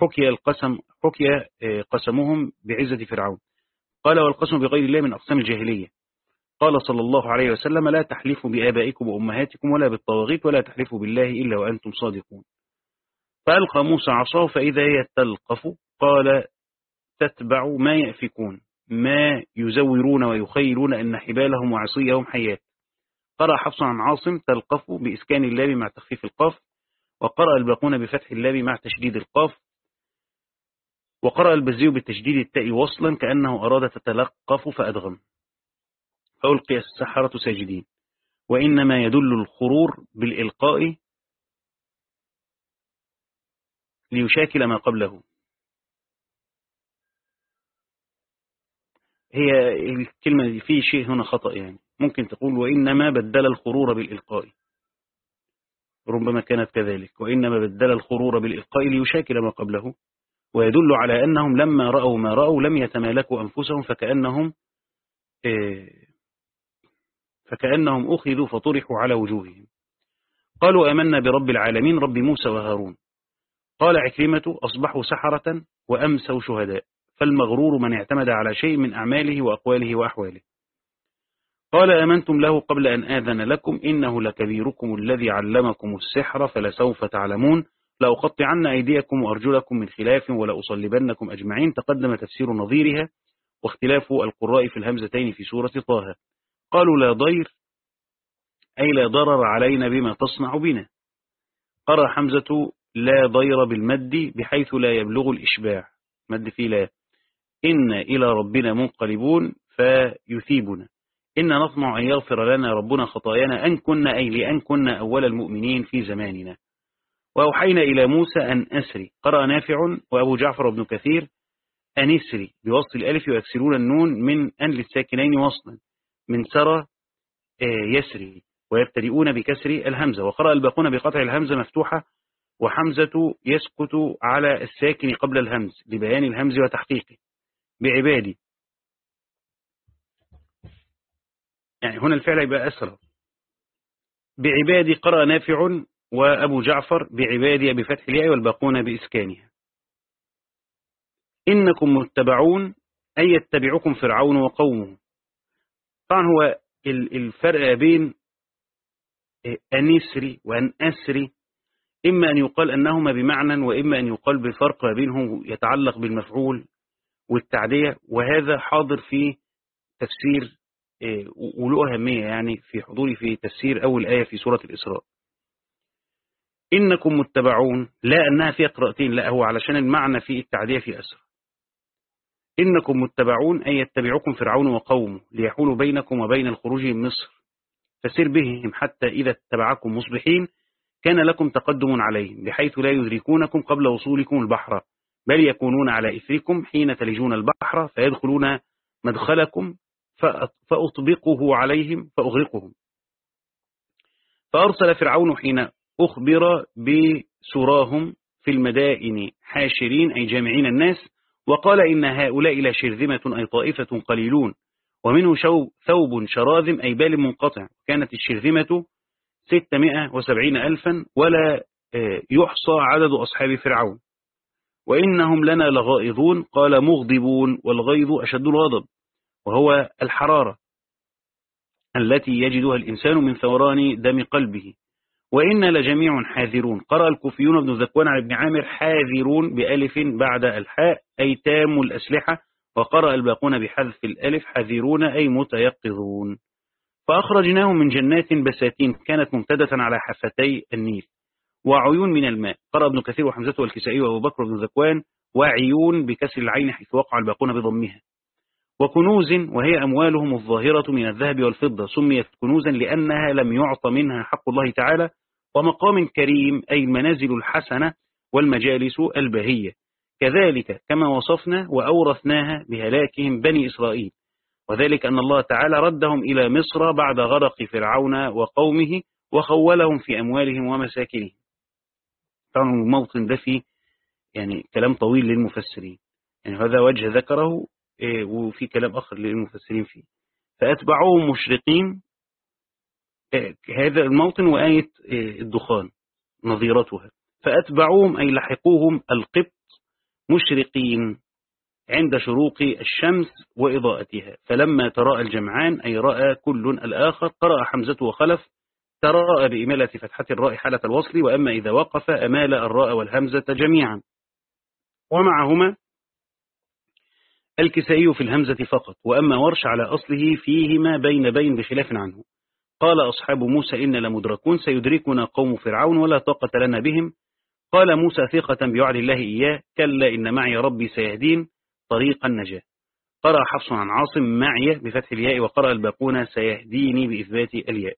حكي القسم حكي آه، قسمهم بعزة فرعون. قال والقسم بغير الله من أقسام الجاهلية. قال صلى الله عليه وسلم لا تحلفوا بآبائكم وأمهاتكم ولا بالطواغيت ولا تحلفوا بالله إلا وأنتم صادقون. فألقى موسى عصاه فإذا هي تلقف قال تتبع ما يأفكون ما يزورون ويخيلون أن حبالهم وعصيهم حيات قرأ حفص عن عاصم تلقف بإسكان اللام مع تخفيف القاف وقرأ الباقون بفتح اللام مع تشديد القاف وقرأ البزي بالتشديد التاء وصلا كأنه أراد تتلقف فأدغم. فألقي السحرة ساجدين. وإنما يدل الخرور بالإلقاء ليشاكل ما قبله. هي الكلمة في شيء هنا خطأ يعني. ممكن تقول وإنما بدل الخرور بالإلقاء. ربما كانت كذلك. وإنما بدل الخرور بالإلقاء ليشاكل ما قبله. ويدل على أنهم لما رأوا ما رأوا لم يتمالكوا أنفسهم فكأنهم آه، فكأنهم أخذوا فطرحوا على وجوههم. قالوا أمنا برب العالمين رب موسى وهارون. قال عكرمة أصبحوا سحرة وأمسوا شهداء. فالمغرور من اعتمد على شيء من أعماله وأقواله وأحواله. قال آمنتم له قبل أن آذن لكم إنه لكبيركم الذي علمكم السحر فلسوف تعلمون. لأقطعن أيديكم وأرجلكم من خلاف ولأصلبنكم أجمعين. تقدم تفسير نظيرها واختلاف القراء في الهمزتين في سورة طه. قالوا لا ضير أي لا ضرر علينا بما تصنع بنا. قرأ حمزة لا ضير بالمد بحيث لا يبلغ الإشباع. مد في لا. إن إلى ربنا منقلبون فيثيبنا. إن نطمع أن يغفر لنا ربنا خطايانا أن كنا أي لأن كنا أول المؤمنين في زماننا. وأوحينا إلى موسى أن أسري قرأ نافع وأبو جعفر بن كثير أن يسري بوصل الألف ويكسرون النون من أن للساكنين وصلا. من سرى آه، يسري. ويبتدئون بكسر الهمزة. وقرأ الباقون بقطع الهمزة مفتوحة. وحمزة يسكت على الساكن قبل الهمز. لبيان الهمز وتحقيقه. بعبادي. يعني هنا الفعل يبقى أسرى بعبادي قرأ نافع وأبو جعفر بعبادي بفتح الياء والباقون بإسكانها. إنكم متبعون أي يتبعكم فرعون وقومه. طبعا هو الفرق بين أنسري وأن أسري إما أن يقال أنهما بمعنى وإما أن يقال بفرق بينهم يتعلق بالمفعول والتعدية وهذا حاضر في تفسير وله أهمية يعني في حضوري في تفسير أول آية في سورة الإسراء. إنكم متبعون لا أنها فيها قراءتين لا هو علشان المعنى في التعدية في أسر إنكم متبعون أي يتبعكم فرعون وقومه ليحولوا بينكم وبين الخروج من مصر. فسير بهم حتى إذا اتبعكم مصبحين كان لكم تقدم عليهم بحيث لا يدركونكم قبل وصولكم البحر بل يكونون على إثركم حين تلجون البحر فيدخلون مدخلكم فأطبقه عليهم فأغرقهم. فأرسل فرعون حين أخبر بسراهم في المدائن حاشرين أي جامعين الناس وقال إن هؤلاء لشرذمة أي طائفة قليلون. ومنه ثوب شراذم أي بال منقطع. كانت الشرذمة ستمائة وسبعين ألفا ولا آه، يحصى عدد أصحاب فرعون. وإنهم لنا لغائظون قال مغضبون والغيظ أشد الغضب. وهو الحرارة التي يجدها الإنسان من ثوران دم قلبه. وإنا لجميع حاذرون. قرأ الكوفيون بن ذكوان عن ابن عامر حاذرون بألف بعد الحاء أي تام الأسلحة. وقرأ الباقون بحذف الألف حذرون أي متيقظون. فأخرجناهم من جنات بساتين كانت ممتدة على حفتي النيل. وعيون من الماء. قرأ ابن كثير وحمزة والكسائي وأبو بكر بن ذكوان وعيون بكسر العين حيث وقع الباقون بضمها. وكنوز وهي أموالهم الظاهرة من الذهب والفضة سميت كنوزا لأنها لم يعط منها حق الله تعالى ومقام كريم أي المنازل الحسنة والمجالس البهية كذلك كما وصفنا وأورثناها بهلاكهم بني إسرائيل. وذلك أن الله تعالى ردهم إلى مصر بعد غرق فرعون وقومه وخولهم في أموالهم ومساكنهم. طبعا الموطن ده فيه يعني كلام طويل للمفسرين. يعني هذا وجه ذكره وفي كلام آخر للمفسرين فيه. فأتبعوهم مشرقين إيه، هذا الموطن وآية إيه، الدخان نظيرتها. فأتبعوهم أي لحقوهم القبط مشرقين عند شروق الشمس وإضاءتها. فلما تراءى الجمعان أي رأى كل الآخر قرأ حمزة وخلف تراءى بإمالة فتحة الراء حالة الوصل وأما إذا وقف أمال الراء والهمزة جميعا. ومعهما الكسائي في الهمزة فقط وأما ورش على أصله فيهما بين بين بخلاف عنه. قال أصحاب موسى إن لمدركون سيدركنا قوم فرعون ولا طاقة لنا بهم. قال موسى ثقة بوعد الله إياه كلا إن معي ربي سيهدين طريق النجاة. قرأ حفص عن عاصم معي بفتح الياء وقرأ الباقون سيهديني بإثبات الياء.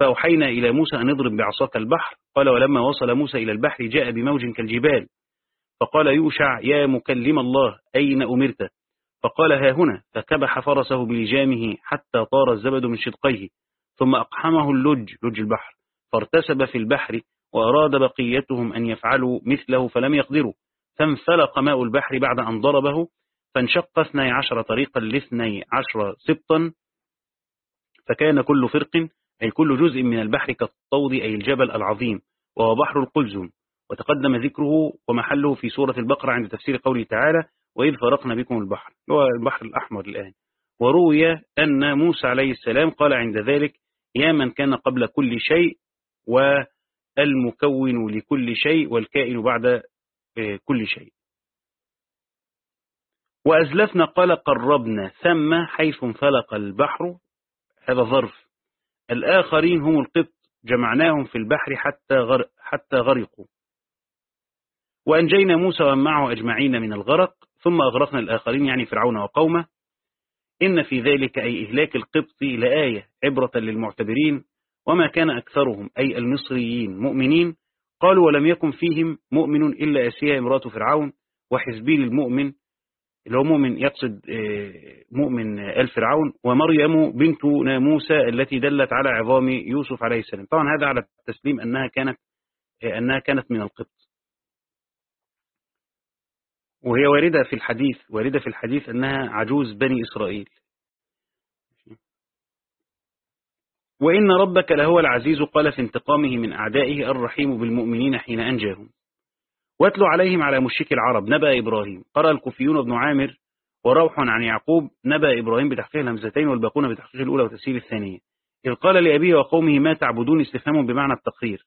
فأوحينا إلى موسى أن اضرب بعصاك البحر. قال ولما وصل موسى إلى البحر جاء بموج كالجبال. فقال يوشع يا مكلم الله أين أمرت؟ فقال ها هنا فكبح فرسه بلجامه حتى طار الزبد من شدقيه ثم أقحمه اللج لج البحر فارتسب في البحر وأراد بقيتهم أن يفعلوا مثله فلم يقدروا فانفلق ماء البحر بعد أن ضربه فانشق اثني عشر طريقا لاثني عشر سبطا فكان كل فرق أي كل جزء من البحر كالطود أي الجبل العظيم وهو بحر القلزم وتقدم ذكره ومحله في سورة البقرة عند تفسير قوله تعالى وإذ فرقنا بكم البحر هو البحر الأحمر الآن. وروي أن موسى عليه السلام قال عند ذلك يا من كان قبل كل شيء والمكون لكل شيء والكائن بعد آه، كل شيء. وأزلفنا قال قربنا ثم حيث انفلق البحر هذا ظرف. الآخرين هم القط جمعناهم في البحر حتى, غر حتى غرقوا. وأنجينا موسى ومن معه أجمعين من الغرق ثم أغرقنا الآخرين يعني فرعون وقومه. إن في ذلك أي إهلاك القبط لآية عبرة للمعتبرين. وما كان أكثرهم أي المصريين مؤمنين. قالوا ولم يكن فيهم مؤمن إلا أسيا امرأة فرعون وحزبيل المؤمن. اللي هو مؤمن يقصد آه، مؤمن آل فرعون. ومريم بنت ناموسى التي دلت على عظام يوسف عليه السلام. طبعا هذا على التسليم أنها كانت آه، أنها كانت من القبط. وهي واردة في الحديث واردة في الحديث أنها عجوز بني إسرائيل. وإن ربك لهو العزيز قال في انتقامه من أعدائه الرحيم بالمؤمنين حين أنجاهم. واتلو عليهم على مشرك العرب نبأ إبراهيم. قرأ الكوفيون بن عامر وروح عن يعقوب نبأ إبراهيم بتحقيق الهمزتين والباقون بتحقيق الأولى وتسهيل الثانية. إذ قال لأبيه وقومه ما تعبدون استفهام بمعنى التقرير؟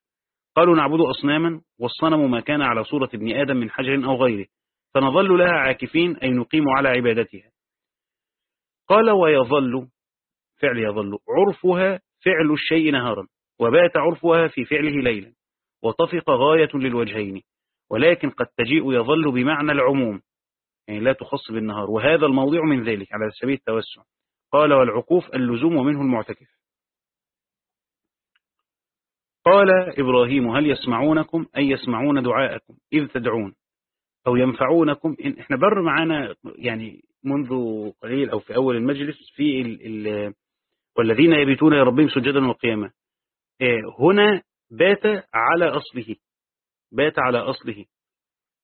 قالوا نعبد أصناما والصنم ما كان على صورة ابن آدم من حجر أو غيره. فنظل لها عاكفين أي نقيم على عبادتها. قال ويظل فعل يظل عرفها فعل الشيء نهارا وبات عرفها في فعله ليلا وطفق غاية للوجهين ولكن قد تجيء يظل بمعنى العموم يعني لا تخص بالنهار وهذا الموضع من ذلك على سبيل التوسع. قال والعقوف اللزوم ومنه المعتكف. قال إبراهيم هل يسمعونكم أي يسمعون دعاءكم إذ تدعون؟ أو ينفعونكم. إحنا بر معانا يعني منذ قليل أو في أول المجلس في ال ال والذين يبيتون لربهم سجدا وقياما. إيه، هنا بات على أصله. بات على أصله.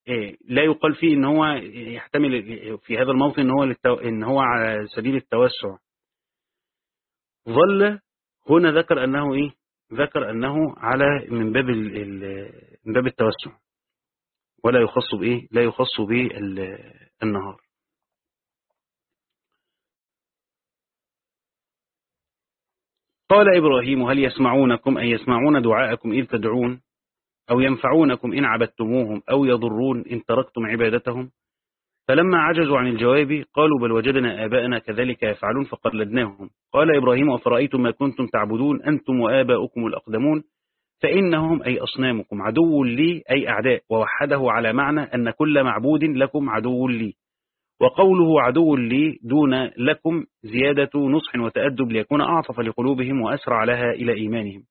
إيه، لا يقال فيه إن هو يحتمل في هذا الموطن إن هو للتو... إن هو على سبيل التوسع. ظل هنا ذكر أنه إيه؟ ذكر أنه على من باب ال... من باب التوسع. ولا يخص بإيه؟ لا يخص بالنهار. قال إبراهيم هل يسمعونكم أي يسمعون دعاءكم إذ تدعون؟ أو ينفعونكم إن عبدتموهم أو يضرون إن تركتم عبادتهم؟ فلما عجزوا عن الجواب قالوا بل وجدنا آباءنا كذلك يفعلون فقلدناهم. قال إبراهيم أفرأيتم ما كنتم تعبدون؟ أنتم وآباؤكم الأقدمون. فإنهم أي أصنامكم عدو لي أي أعداء. ووحده على معنى أن كل معبود لكم عدو لي. وقوله عدو لي دون لكم زيادة نصح وتأدب ليكون أعطف لقلوبهم وأسرع لها إلى إيمانهم.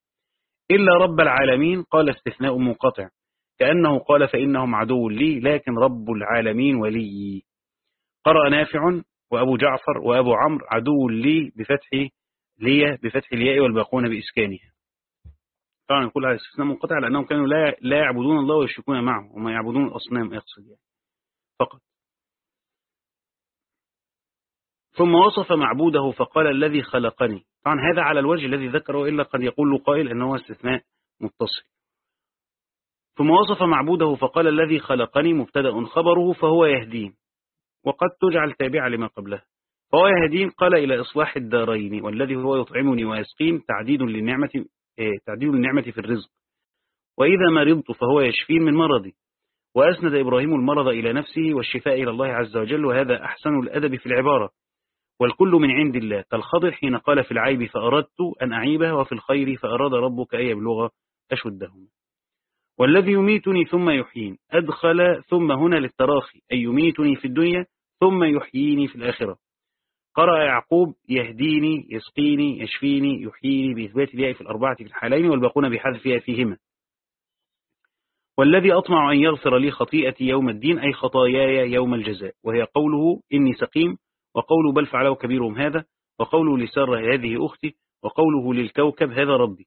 إلا رب العالمين قال استثناء منقطع. كأنه قال فإنهم عدو لي لكن رب العالمين ولي. قرأ نافع وأبو جعفر وأبو عمرو عدو لي بفتح لي بفتح الياء والباقون بإسكانها. طبعا يقول هذا استثناء منقطع لأنهم كانوا لا لا يعبدون الله ويشركون معه وما يعبدون الأصنام يقصد يعني فقط. ثم وصف معبوده فقال الذي خلقني. طبعا هذا على الوجه الذي ذكره إلا قد يقول قائل أنه استثناء متصل. ثم وصف معبوده فقال الذي خلقني مبتدأ خبره فهو يهدين وقد تجعل تابعة لما قبله. فهو يهدين قال إلى إصلاح الدارين والذي هو يطعمني ويسقين تعديد للنعمة تعديل النعمة في الرزق. وإذا مرضت فهو يشفين من مرضي. وأسند إبراهيم المرض إلى نفسه والشفاء إلى الله عز وجل وهذا أحسن الأدب في العبارة. والكل من عند الله كالخضر حين قال في العيب فأردت أن أعيبه وفي الخير فأراد ربك أن يبلغ أشدهم. والذي يميتني ثم يحيين أدخل ثم هنا للتراخي أي يميتني في الدنيا ثم يحييني في الآخرة. قرأ يعقوب يهديني يسقيني يشفيني يحييني بإثبات الياء في الأربعة في الحالين والباقون بحذفها فيهما. والذي أطمع أن يغفر لي خطيئتي يوم الدين أي خطاياي يوم الجزاء وهي قوله إني سقيم وقوله بل فعله كبيرهم هذا وقوله لسارة هذه أختي وقوله للكوكب هذا ربي.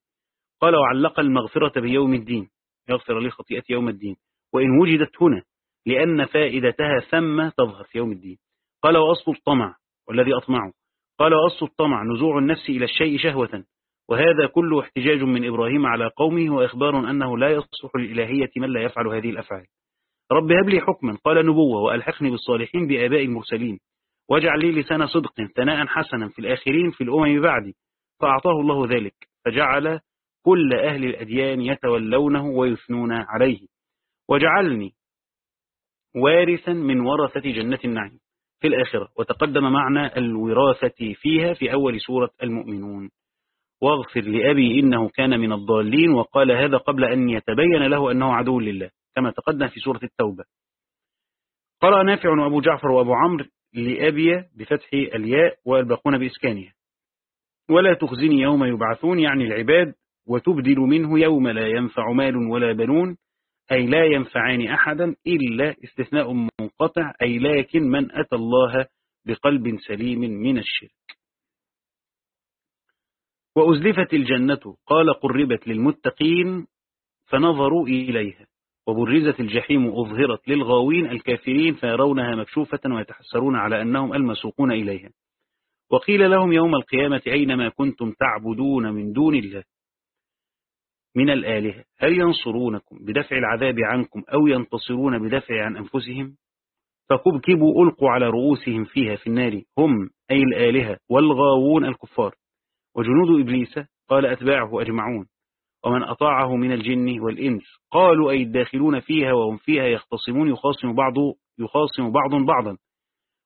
قال وعلق المغفرة بيوم الدين يغفر لي خطيئتي يوم الدين. وإن وجدت هنا لأن فائدتها ثم تظهر في يوم الدين. قال وأصل الطمع والذي أطمعه. قال وأصل الطمع نزوع النفس إلى الشيء شهوة وهذا كله احتجاج من إبراهيم على قومه وإخبار أنه لا يصلح للإلهية من لا يفعل هذه الأفعال. رب هب لي حكما قال نبوة وألحقني بالصالحين بآباء المرسلين. واجعل لي لسان صدق ثناء حسنا في الآخرين في الأمم بعدي. فأعطاه الله ذلك فجعل كل أهل الأديان يتولونه ويثنون عليه. وجعلني وارثا من ورثة جنة النعيم. في الآخرة. وتقدم معنى الوراثة فيها في أول سورة المؤمنون. واغفر لأبي إنه كان من الضالين وقال هذا قبل أن يتبين له أنه عدو لله كما تقدم في سورة التوبة. قرأ نافع وأبو جعفر وأبو عمرو لأبي بفتح الياء والباقون بإسكانها. ولا تخزني يوم يبعثون يعني العباد وتبدل منه يوم لا ينفع مال ولا بنون. أي لا ينفعان أحدا إلا استثناء منقطع أي لكن من أتى الله بقلب سليم من الشرك. وأزلفت الجنة قال قربت للمتقين فنظروا إليها. وبرزت الجحيم أظهرت للغاوين الكافرين فيرونها مكشوفة ويتحسرون على أنهم المسوقون إليها. وقيل لهم يوم القيامة أينما كنتم تعبدون من دون الله؟ من الآلهة هل ينصرونكم بدفع العذاب عنكم أو ينتصرون بدفع عن أنفسهم؟ فكبكبوا ألقوا على رؤوسهم فيها في النار هم أي الآلهة والغاوون الكفار. وجنود إبليس قال أتباعه أجمعون. ومن أطاعه من الجن والإنس قالوا أي الداخلون فيها وهم فيها يختصمون يخاصم بعض يخاصم بعض بعضا.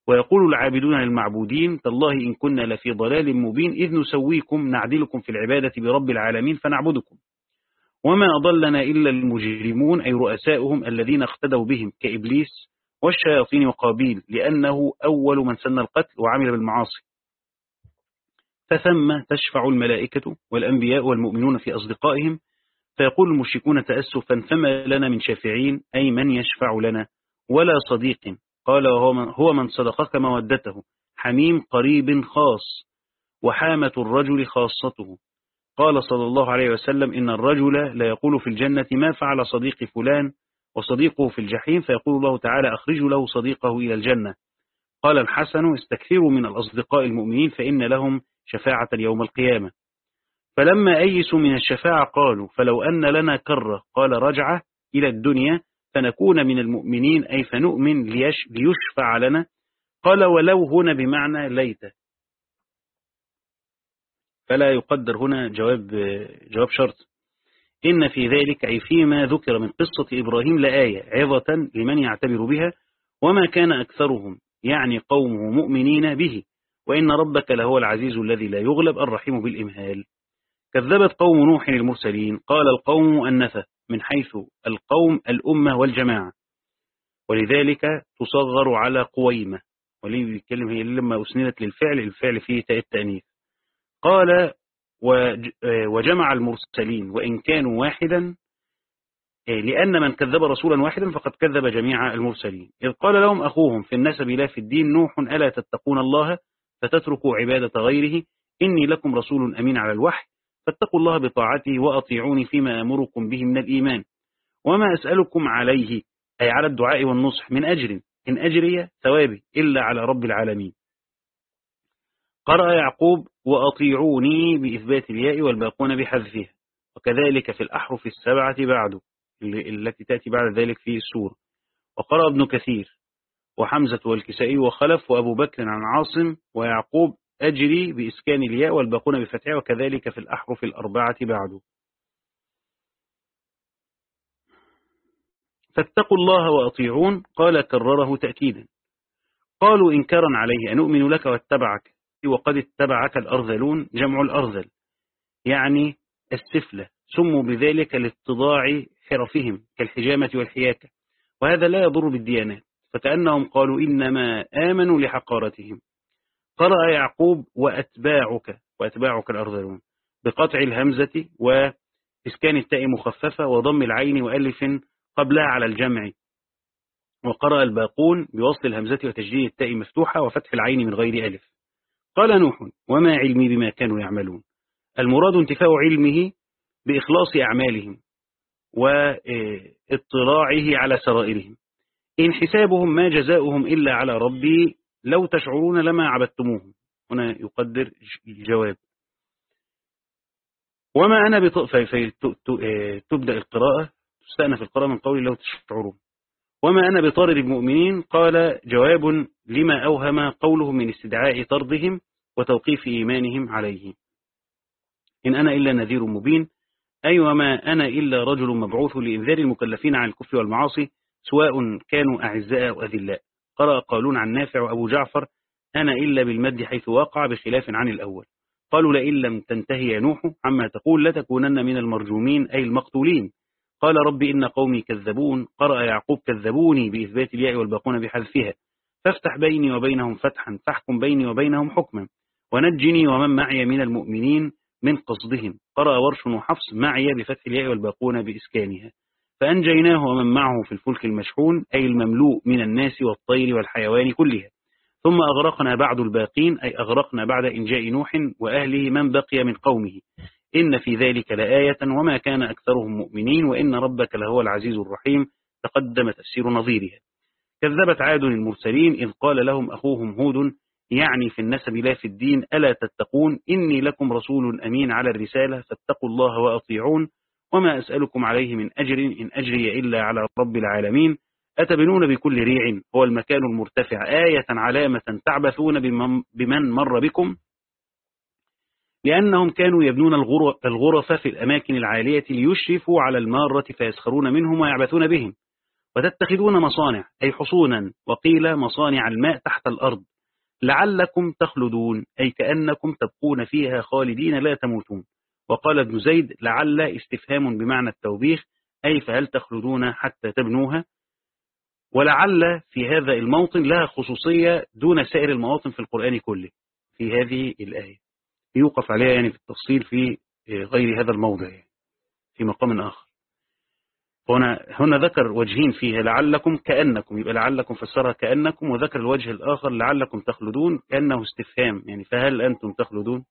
ويقول العابدون للمعبودين تالله إن كنا لفي ضلال مبين إذ نسويكم نعدلكم في العبادة برب العالمين فنعبدكم. وما أضلنا إلا المجرمون أي رؤساؤهم الذين اقتدوا بهم كإبليس والشياطين وقابيل لأنه أول من سن القتل وعمل بالمعاصي. فثم تشفع الملائكة والأنبياء والمؤمنون في أصدقائهم فيقول المشركون تأسفا فما لنا من شافعين أي من يشفع لنا؟ ولا صديق. قال هو من صدقك مودته. حميم قريب خاص وحامة الرجل خاصته. قال صلى الله عليه وسلم إن الرجل لا يقول في الجنة ما فعل صديق فلان وصديقه في الجحيم فيقول الله تعالى أخرجوا له صديقه إلى الجنة. قال الحسن استكثروا من الأصدقاء المؤمنين فإن لهم شفاعة يوم القيامة. فلما أيسوا من الشفاعة قالوا فلو أن لنا كرة قال رجعة إلى الدنيا فنكون من المؤمنين أي فنؤمن ليشفع لنا. قال ولو هنا بمعنى ليت. فلا يقدر هنا جواب جواب شرط. إن في ذلك أي فيما ذكر من قصة إبراهيم لآية عظة لمن يعتبر بها وما كان أكثرهم يعني قومه مؤمنين به وإن ربك لهو العزيز الذي لا يغلب الرحيم بالإمهال. كذبت قوم نوح المرسلين قال القوم مؤنثة من حيث القوم الأمة والجماعة. ولذلك تصغر على قويمة. وليه بيتكلم هي لما أسندت للفعل الفعل فيه تاء التأنيث. قال وجمع المرسلين وإن كانوا واحدا لأن من كذب رسولا واحدا فقد كذب جميع المرسلين. إذ قال لهم أخوهم في النسب لا في الدين نوح ألا تتقون الله فتتركوا عبادة غيره؟ إني لكم رسول أمين على الوحي فاتقوا الله بطاعته وأطيعوني فيما أمركم به من الإيمان. وما أسألكم عليه أي على الدعاء والنصح من أجر إن أجري ثوابي إلا على رب العالمين. قرأ يعقوب وأطيعوني بإثبات الياء والباقون بحذفها وكذلك في الأحرف السبعة بعد التي تأتي بعد ذلك في السورة وقرأ ابن كثير وحمزة والكسائي وخلف وأبو بكر عن عاصم ويعقوب أجري بإسكان الياء والباقون بفتحها وكذلك في الأحرف الأربعة بعد. فاتقوا الله وأطيعون قال كرره تأكيدا. قالوا إنكارا عليه أنؤمن لك واتبعك. وقد اتبعك الأرذلون جمع الأرذل يعني السفلة سموا بذلك لاتضاع حرفهم كالحجامة والحياكة وهذا لا يضر بالديانات فكأنهم قالوا إنما آمنوا لحقارتهم. قرأ يعقوب وأتباعك وأتباعك الأرذلون بقطع الهمزة وإسكان التاء مخففة وضم العين وألف قبلها على الجمع. وقرأ الباقون بوصل الهمزة وتجديد التاء مفتوحة وفتح العين من غير ألف. قال نوح وما علمي بما كانوا يعملون. المراد انتفاء علمه بإخلاص أعمالهم واطلاعه على سرائرهم. إن حسابهم ما جزاؤهم إلا على ربي لو تشعرون لما عبدتموهم. هنا يقدر الجواب. وما أنا بطء تبدأ القراءة. تستأنف القراءة من قول لو تشعرون. وما أنا بطارد المؤمنين؟ قال جواب لما أوهم قوله من استدعاء طردهم وتوقيف إيمانهم عليه إن أنا إلا نذير مبين. أي وما أنا إلا رجل مبعوث لإنذار المكلفين عن الكفر والمعاصي سواء كانوا أعزاء أو أذلاء. قرأ قالون عن نافع وأبو جعفر أنا إلا بالمد حيث واقع بخلاف عن الأول. قالوا لئن لم تنتهي يا نوح عما تقول لتكونن من المرجومين أي المقتولين. قال رب إن قومي كذبون قرأ يعقوب كذبوني بإثبات الياء والباقون بحذفها فافتح بيني وبينهم فتحا فاحكم بيني وبينهم حكما ونجني ومن معي من المؤمنين من قصدهم قرأ ورش وحفص معي بفتح الياء والباقون بإسكانها فأنجيناه ومن معه في الفلك المشحون أي المملوء من الناس والطير والحيوان كلها ثم أغرقنا بعد الباقين أي أغرقنا بعد إنجاء نوح وأهله من بقي من قومه. إن في ذلك لآية وما كان أكثرهم مؤمنين وإن ربك لهو العزيز الرحيم. تقدم تفسير نظيرها. كذبت عاد المرسلين إذ قال لهم أخوهم هود يعني في النسب لا في الدين ألا تتقون؟ إني لكم رسول أمين على الرسالة فاتقوا الله وأطيعون. وما أسألكم عليه من أجر إن أجري إلا على رب العالمين. أتبنون بكل ريع هو المكان المرتفع آية علامة تعبثون بمن مر بكم؟ لأنهم كانوا يبنون الغرف في الأماكن العالية ليشرفوا على المارة فيسخرون منهم ويعبثون بهم. وتتخذون مصانع أي حصونا وقيل مصانع الماء تحت الأرض. لعلكم تخلدون أي كأنكم تبقون فيها خالدين لا تموتون. وقال ابن زيد لعل استفهام بمعنى التوبيخ أي فهل تخلدون حتى تبنوها؟ ولعل في هذا الموطن لها خصوصية دون سائر المواطن في القرآن كله. في هذه الآية. يوقف عليها يعني في التفصيل في غير هذا الموضع يعني في مقام آخر. هنا هنا ذكر وجهين فيها لعلكم كأنكم يبقى لعلكم فسرها كأنكم وذكر الوجه الآخر لعلكم تخلدون كأنه استفهام يعني فهل أنتم تخلدون؟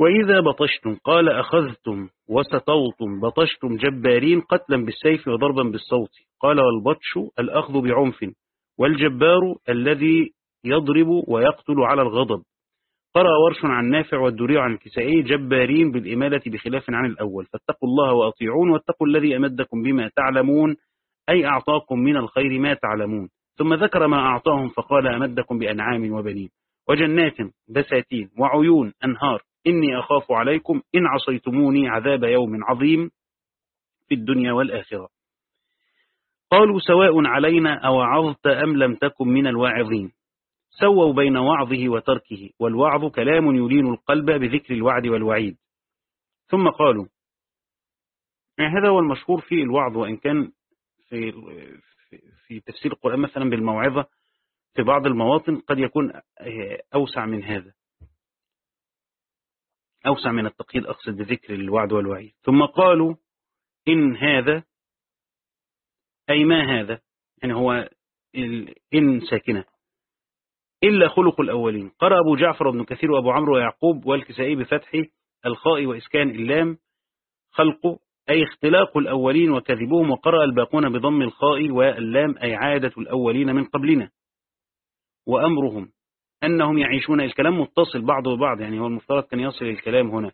وإذا بطشتم قال أخذتم وستوتم بطشتم جبارين قتلا بالسيف وضربا بالصوت. قال والبطش الأخذ بعنف والجبار الذي يضرب ويقتل على الغضب. قرأ ورش عن نافع والدريع عن الكسائي جبارين بالإمالة بخلاف عن الأول. فاتقوا الله وأطيعون واتقوا الذي أمدكم بما تعلمون أي أعطاكم من الخير ما تعلمون. ثم ذكر ما أعطاهم فقال أمدكم بأنعام وبنين. وجنات بساتين وعيون أنهار إني أخاف عليكم إن عصيتموني عذاب يوم عظيم في الدنيا والآخرة. قالوا سواء علينا أو عظت أم لم تكن من الواعظين. سووا بين وعظه وتركه والوعظ كلام يلين القلب بذكر الوعد والوعيد. ثم قالوا يعني هذا هو المشهور في الوعظ وإن كان في, في تفسير القرآن مثلا بالموعظة في بعض المواطن قد يكون أوسع من هذا. أوسع من التقييد أقصد بذكر الوعد والوعيد. ثم قالوا إن هذا أي ما هذا؟ يعني هو إن ساكنة. إلا خلق الأولين. قرأ أبو جعفر بن كثير وأبو عمرو ويعقوب والكسائي بفتح الخاء وإسكان اللام خلق أي اختلاق الأولين وكذبهم وقرأ الباقون بضم الخاء واللام أي عادة الأولين من قبلنا. وأمرهم أنهم يعيشون الكلام متصل بعضه ببعض يعني هو المفترض كان يصل الكلام هنا.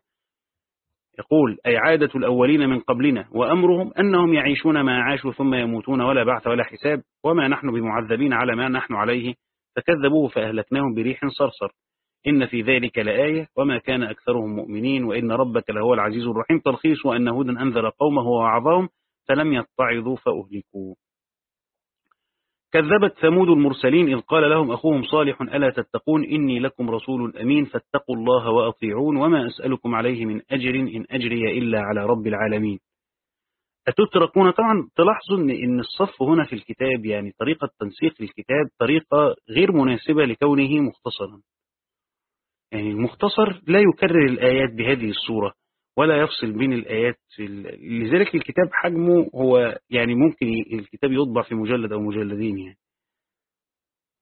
يقول أي عادة الأولين من قبلنا. وأمرهم أنهم يعيشون ما عاشوا ثم يموتون ولا بعث ولا حساب وما نحن بمعذبين على ما نحن عليه فكذبوه فأهلكناهم بريح صرصر. إن في ذلك لآية وما كان أكثرهم مؤمنين وإن ربك لهو العزيز الرحيم. تلخيص وأن هودا أنذر قومه ووعظهم فلم يتعظوا فأهلكوا. كذبت ثمود المرسلين إذ قال لهم أخوهم صالح ألا تتقون؟ إني لكم رسول أمين فاتقوا الله وأطيعون وما أسألكم عليه من أجر إن أجري إلا على رب العالمين. أتتركون طبعا؟ تلاحظوا إن, إن الصف هنا في الكتاب يعني طريقة تنسيق الكتاب طريقة غير مناسبة لكونه مختصرا. يعني المختصر لا يكرر الآيات بهذه الصورة ولا يفصل بين الآيات لذلك الكتاب حجمه هو يعني ممكن الكتاب يطبع في مجلد أو مجلدين يعني.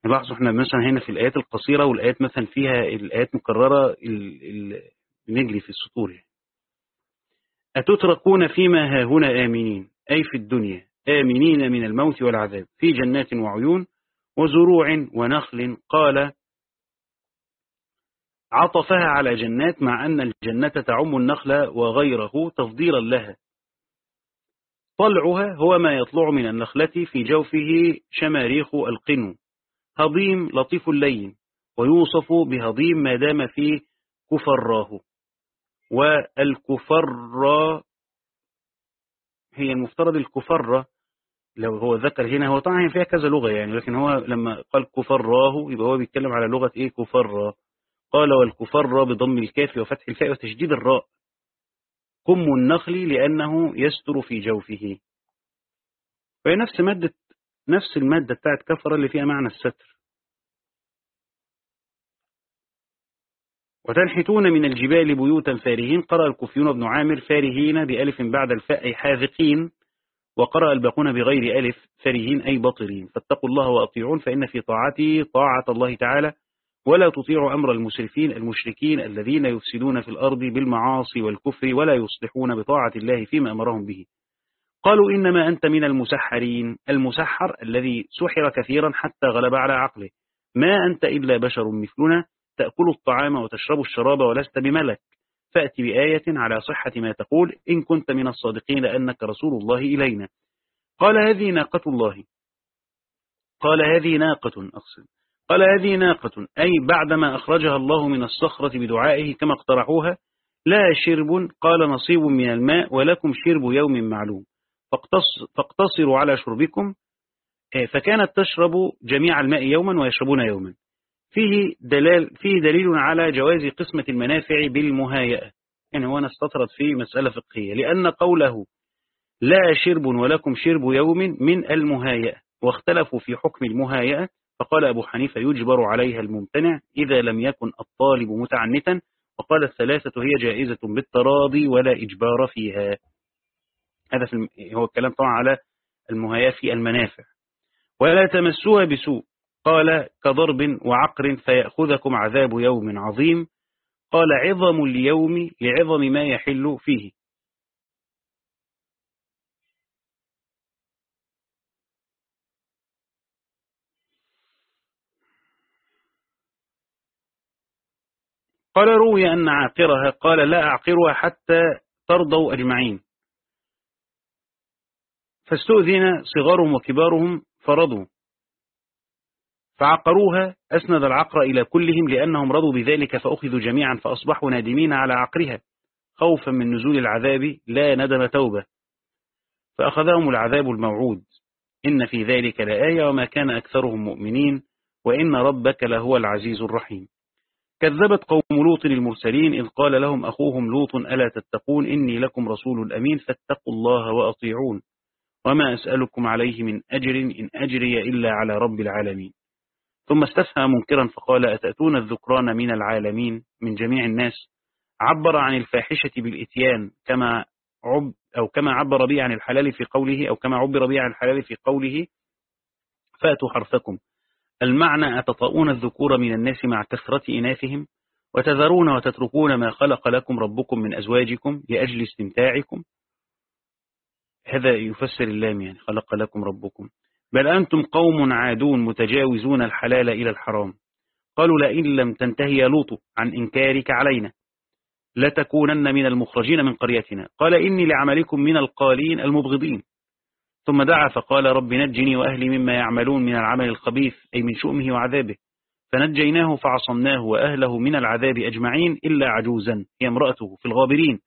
لاحظوا إحنا مثلا هنا في الآيات القصيرة والآيات مثلا فيها الآيات مكررة نجري في السطور يعني. أتتركون فيما ها هنا آمنين؟ أي في الدنيا. آمنين من الموت والعذاب. في جنات وعيون وزروع ونخل. قال عطفها على جنات مع أن الجنة تعم النخل وغيره تفضيلا لها. طلعها هو ما يطلع من النخلة في جوفه شماريخ القنو. هضيم لطيف اللين. ويوصف بهضيم ما دام في كفراه. والكفر هي المفترض الكفرة لو هو ذكر هنا هو طبعا فيها كذا لغة يعني لكن هو لما قال كفراه يبقى هو بيتكلم على لغة إيه؟ كفرة قال والكفر بضم الكاف وفتح الفاء وتشديد الراء. قم النخل لأنه يستر في جوفه. وهي نفس مادة نفس المادة بتاعت كفر اللي فيها معنى الستر. وتنحتون من الجبال بيوتا فارهين قرأ الكوفيون بن عامر فارهين بألف بعد الفاء حاذقين وقرأ الباقون بغير ألف فارهين أي بطرين فاتقوا الله وأطيعون فإن في طاعتي طاعة الله تعالى ولا تطيعوا أمر المسرفين المشركين الذين يفسدون في الأرض بالمعاصي والكفر ولا يصلحون بطاعة الله فيما أمرهم به. قالوا إنما أنت من المسحرين المسحر الذي سحر كثيرا حتى غلب على عقله. ما أنت إلا بشر مثلنا تأكل الطعام وتشرب الشراب ولست بملك. فأتي بآية على صحة ما تقول إن كنت من الصادقين لأنك رسول الله إلينا. قال هذه ناقة الله. قال هذه ناقة أقصد. قال هذه ناقة أي بعدما أخرجها الله من الصخرة بدعائه كما اقترحوها لا شرب قال نصيب من الماء ولكم شرب يوم معلوم. فاقتصروا على شربكم. آه، فكانت تشرب جميع الماء يوما ويشربون يوما. فيه دلال فيه دليل على جواز قسمة المنافع بالمهايئة يعني هو أنا استطرد في مسألة فقهية. لأن قوله لا شرب ولكم شرب يوم من المهايئة واختلفوا في حكم المهايئة فقال أبو حنيفة يجبر عليها الممتنع إذا لم يكن الطالب متعنتا وقال الثلاثة هي جائزة بالتراضي ولا إجبار فيها. هذا هو الكلام طبعا على المهاية في المنافع. ولا تمسوها بسوء. قال كضرب وعقر فيأخذكم عذاب يوم عظيم. قال عظم اليوم لعظم ما يحل فيه. قال روي أن عاقرها. قال لا أعقرها حتى ترضوا أجمعين. فاستؤذن صغارهم وكبارهم فرضوا. فعقروها أسند العقر إلى كلهم لأنهم رضوا بذلك فأخذوا جميعا فأصبحوا نادمين على عقرها خوفا من نزول العذاب لا ندم توبة. فأخذهم العذاب الموعود. إن في ذلك لآية وما كان أكثرهم مؤمنين وإن ربك لهو العزيز الرحيم. كذبت قوم لوط المرسلين إذ قال لهم أخوهم لوط ألا تتقون؟ إني لكم رسول أمين فاتقوا الله وأطيعون. وما أسألكم عليه من أجر إن أجري إلا على رب العالمين. ثم استفهى منكرا فقال أتأتون الذكران من العالمين من جميع الناس؟ عبر عن الفاحشة بالإتيان كما عب أو كما عبر به عن الحلال في قوله أو كما عبر به عن الحلال في قوله فأتوا حرثكم. المعنى أتطؤون الذكور من الناس مع كثرة إناثهم؟ وتذرون وتتركون ما خلق لكم ربكم من أزواجكم لأجل استمتاعكم؟ هذا يفسر اللام يعني خلق لكم ربكم. بل أنتم قوم عادون متجاوزون الحلال إلى الحرام. قالوا لئن لم تنتهي يا لوط عن إنكارك علينا لتكونن من المخرجين من قريتنا. قال إني لعملكم من القالين المبغضين. ثم دعا فقال رب نجني وأهلي مما يعملون من العمل الخبيث أي من شؤمه وعذابه. فنجيناه فعصمناه وأهله من العذاب أجمعين إلا عجوزا هي امرأته في الغابرين.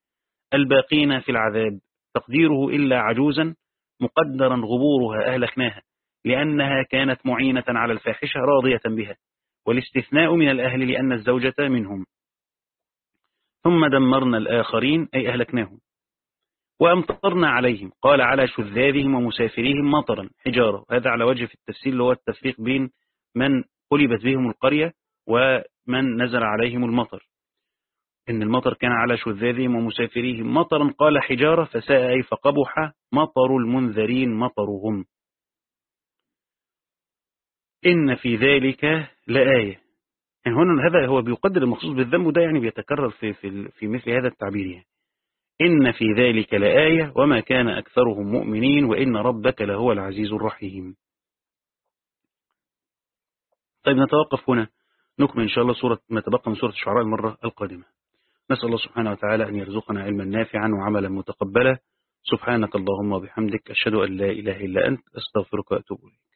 الباقين في العذاب تقديره إلا عجوزا مقدرا غبورها أهلكناها. لأنها كانت معينة على الفاحشة راضية بها والاستثناء من الأهل لأن الزوجة منهم. ثم دمرنا الآخرين أي أهلكناهم. وأمطرنا عليهم قال على شذاذهم ومسافريهم مطرا حجارة. هذا على وجه في التفسير اللي هو التفريق بين من قلبت بهم القرية ومن نزل عليهم المطر. إن المطر كان على شذاذهم ومسافريهم مطرا قال حجارة فساء أي فقبح مطر المنذرين مطرهم. إن في ذلك لآية. يعني هنا هذا هو بيقدر المخصوص بالذنب وده يعني بيتكرر في, في, في مثل هذا التعبير يعني. إن في ذلك لآية وما كان أكثرهم مؤمنين وإن ربك لهو العزيز الرحيم. طيب نتوقف هنا. نكمل إن شاء الله سورة ما تبقى من سورة الشعراء المرة القادمة. نسأل الله سبحانه وتعالى أن يرزقنا علما نافعا وعملا متقبلا. سبحانك اللهم وبحمدك أشهد أن لا إله إلا أنت أستغفرك وأتوب إليك.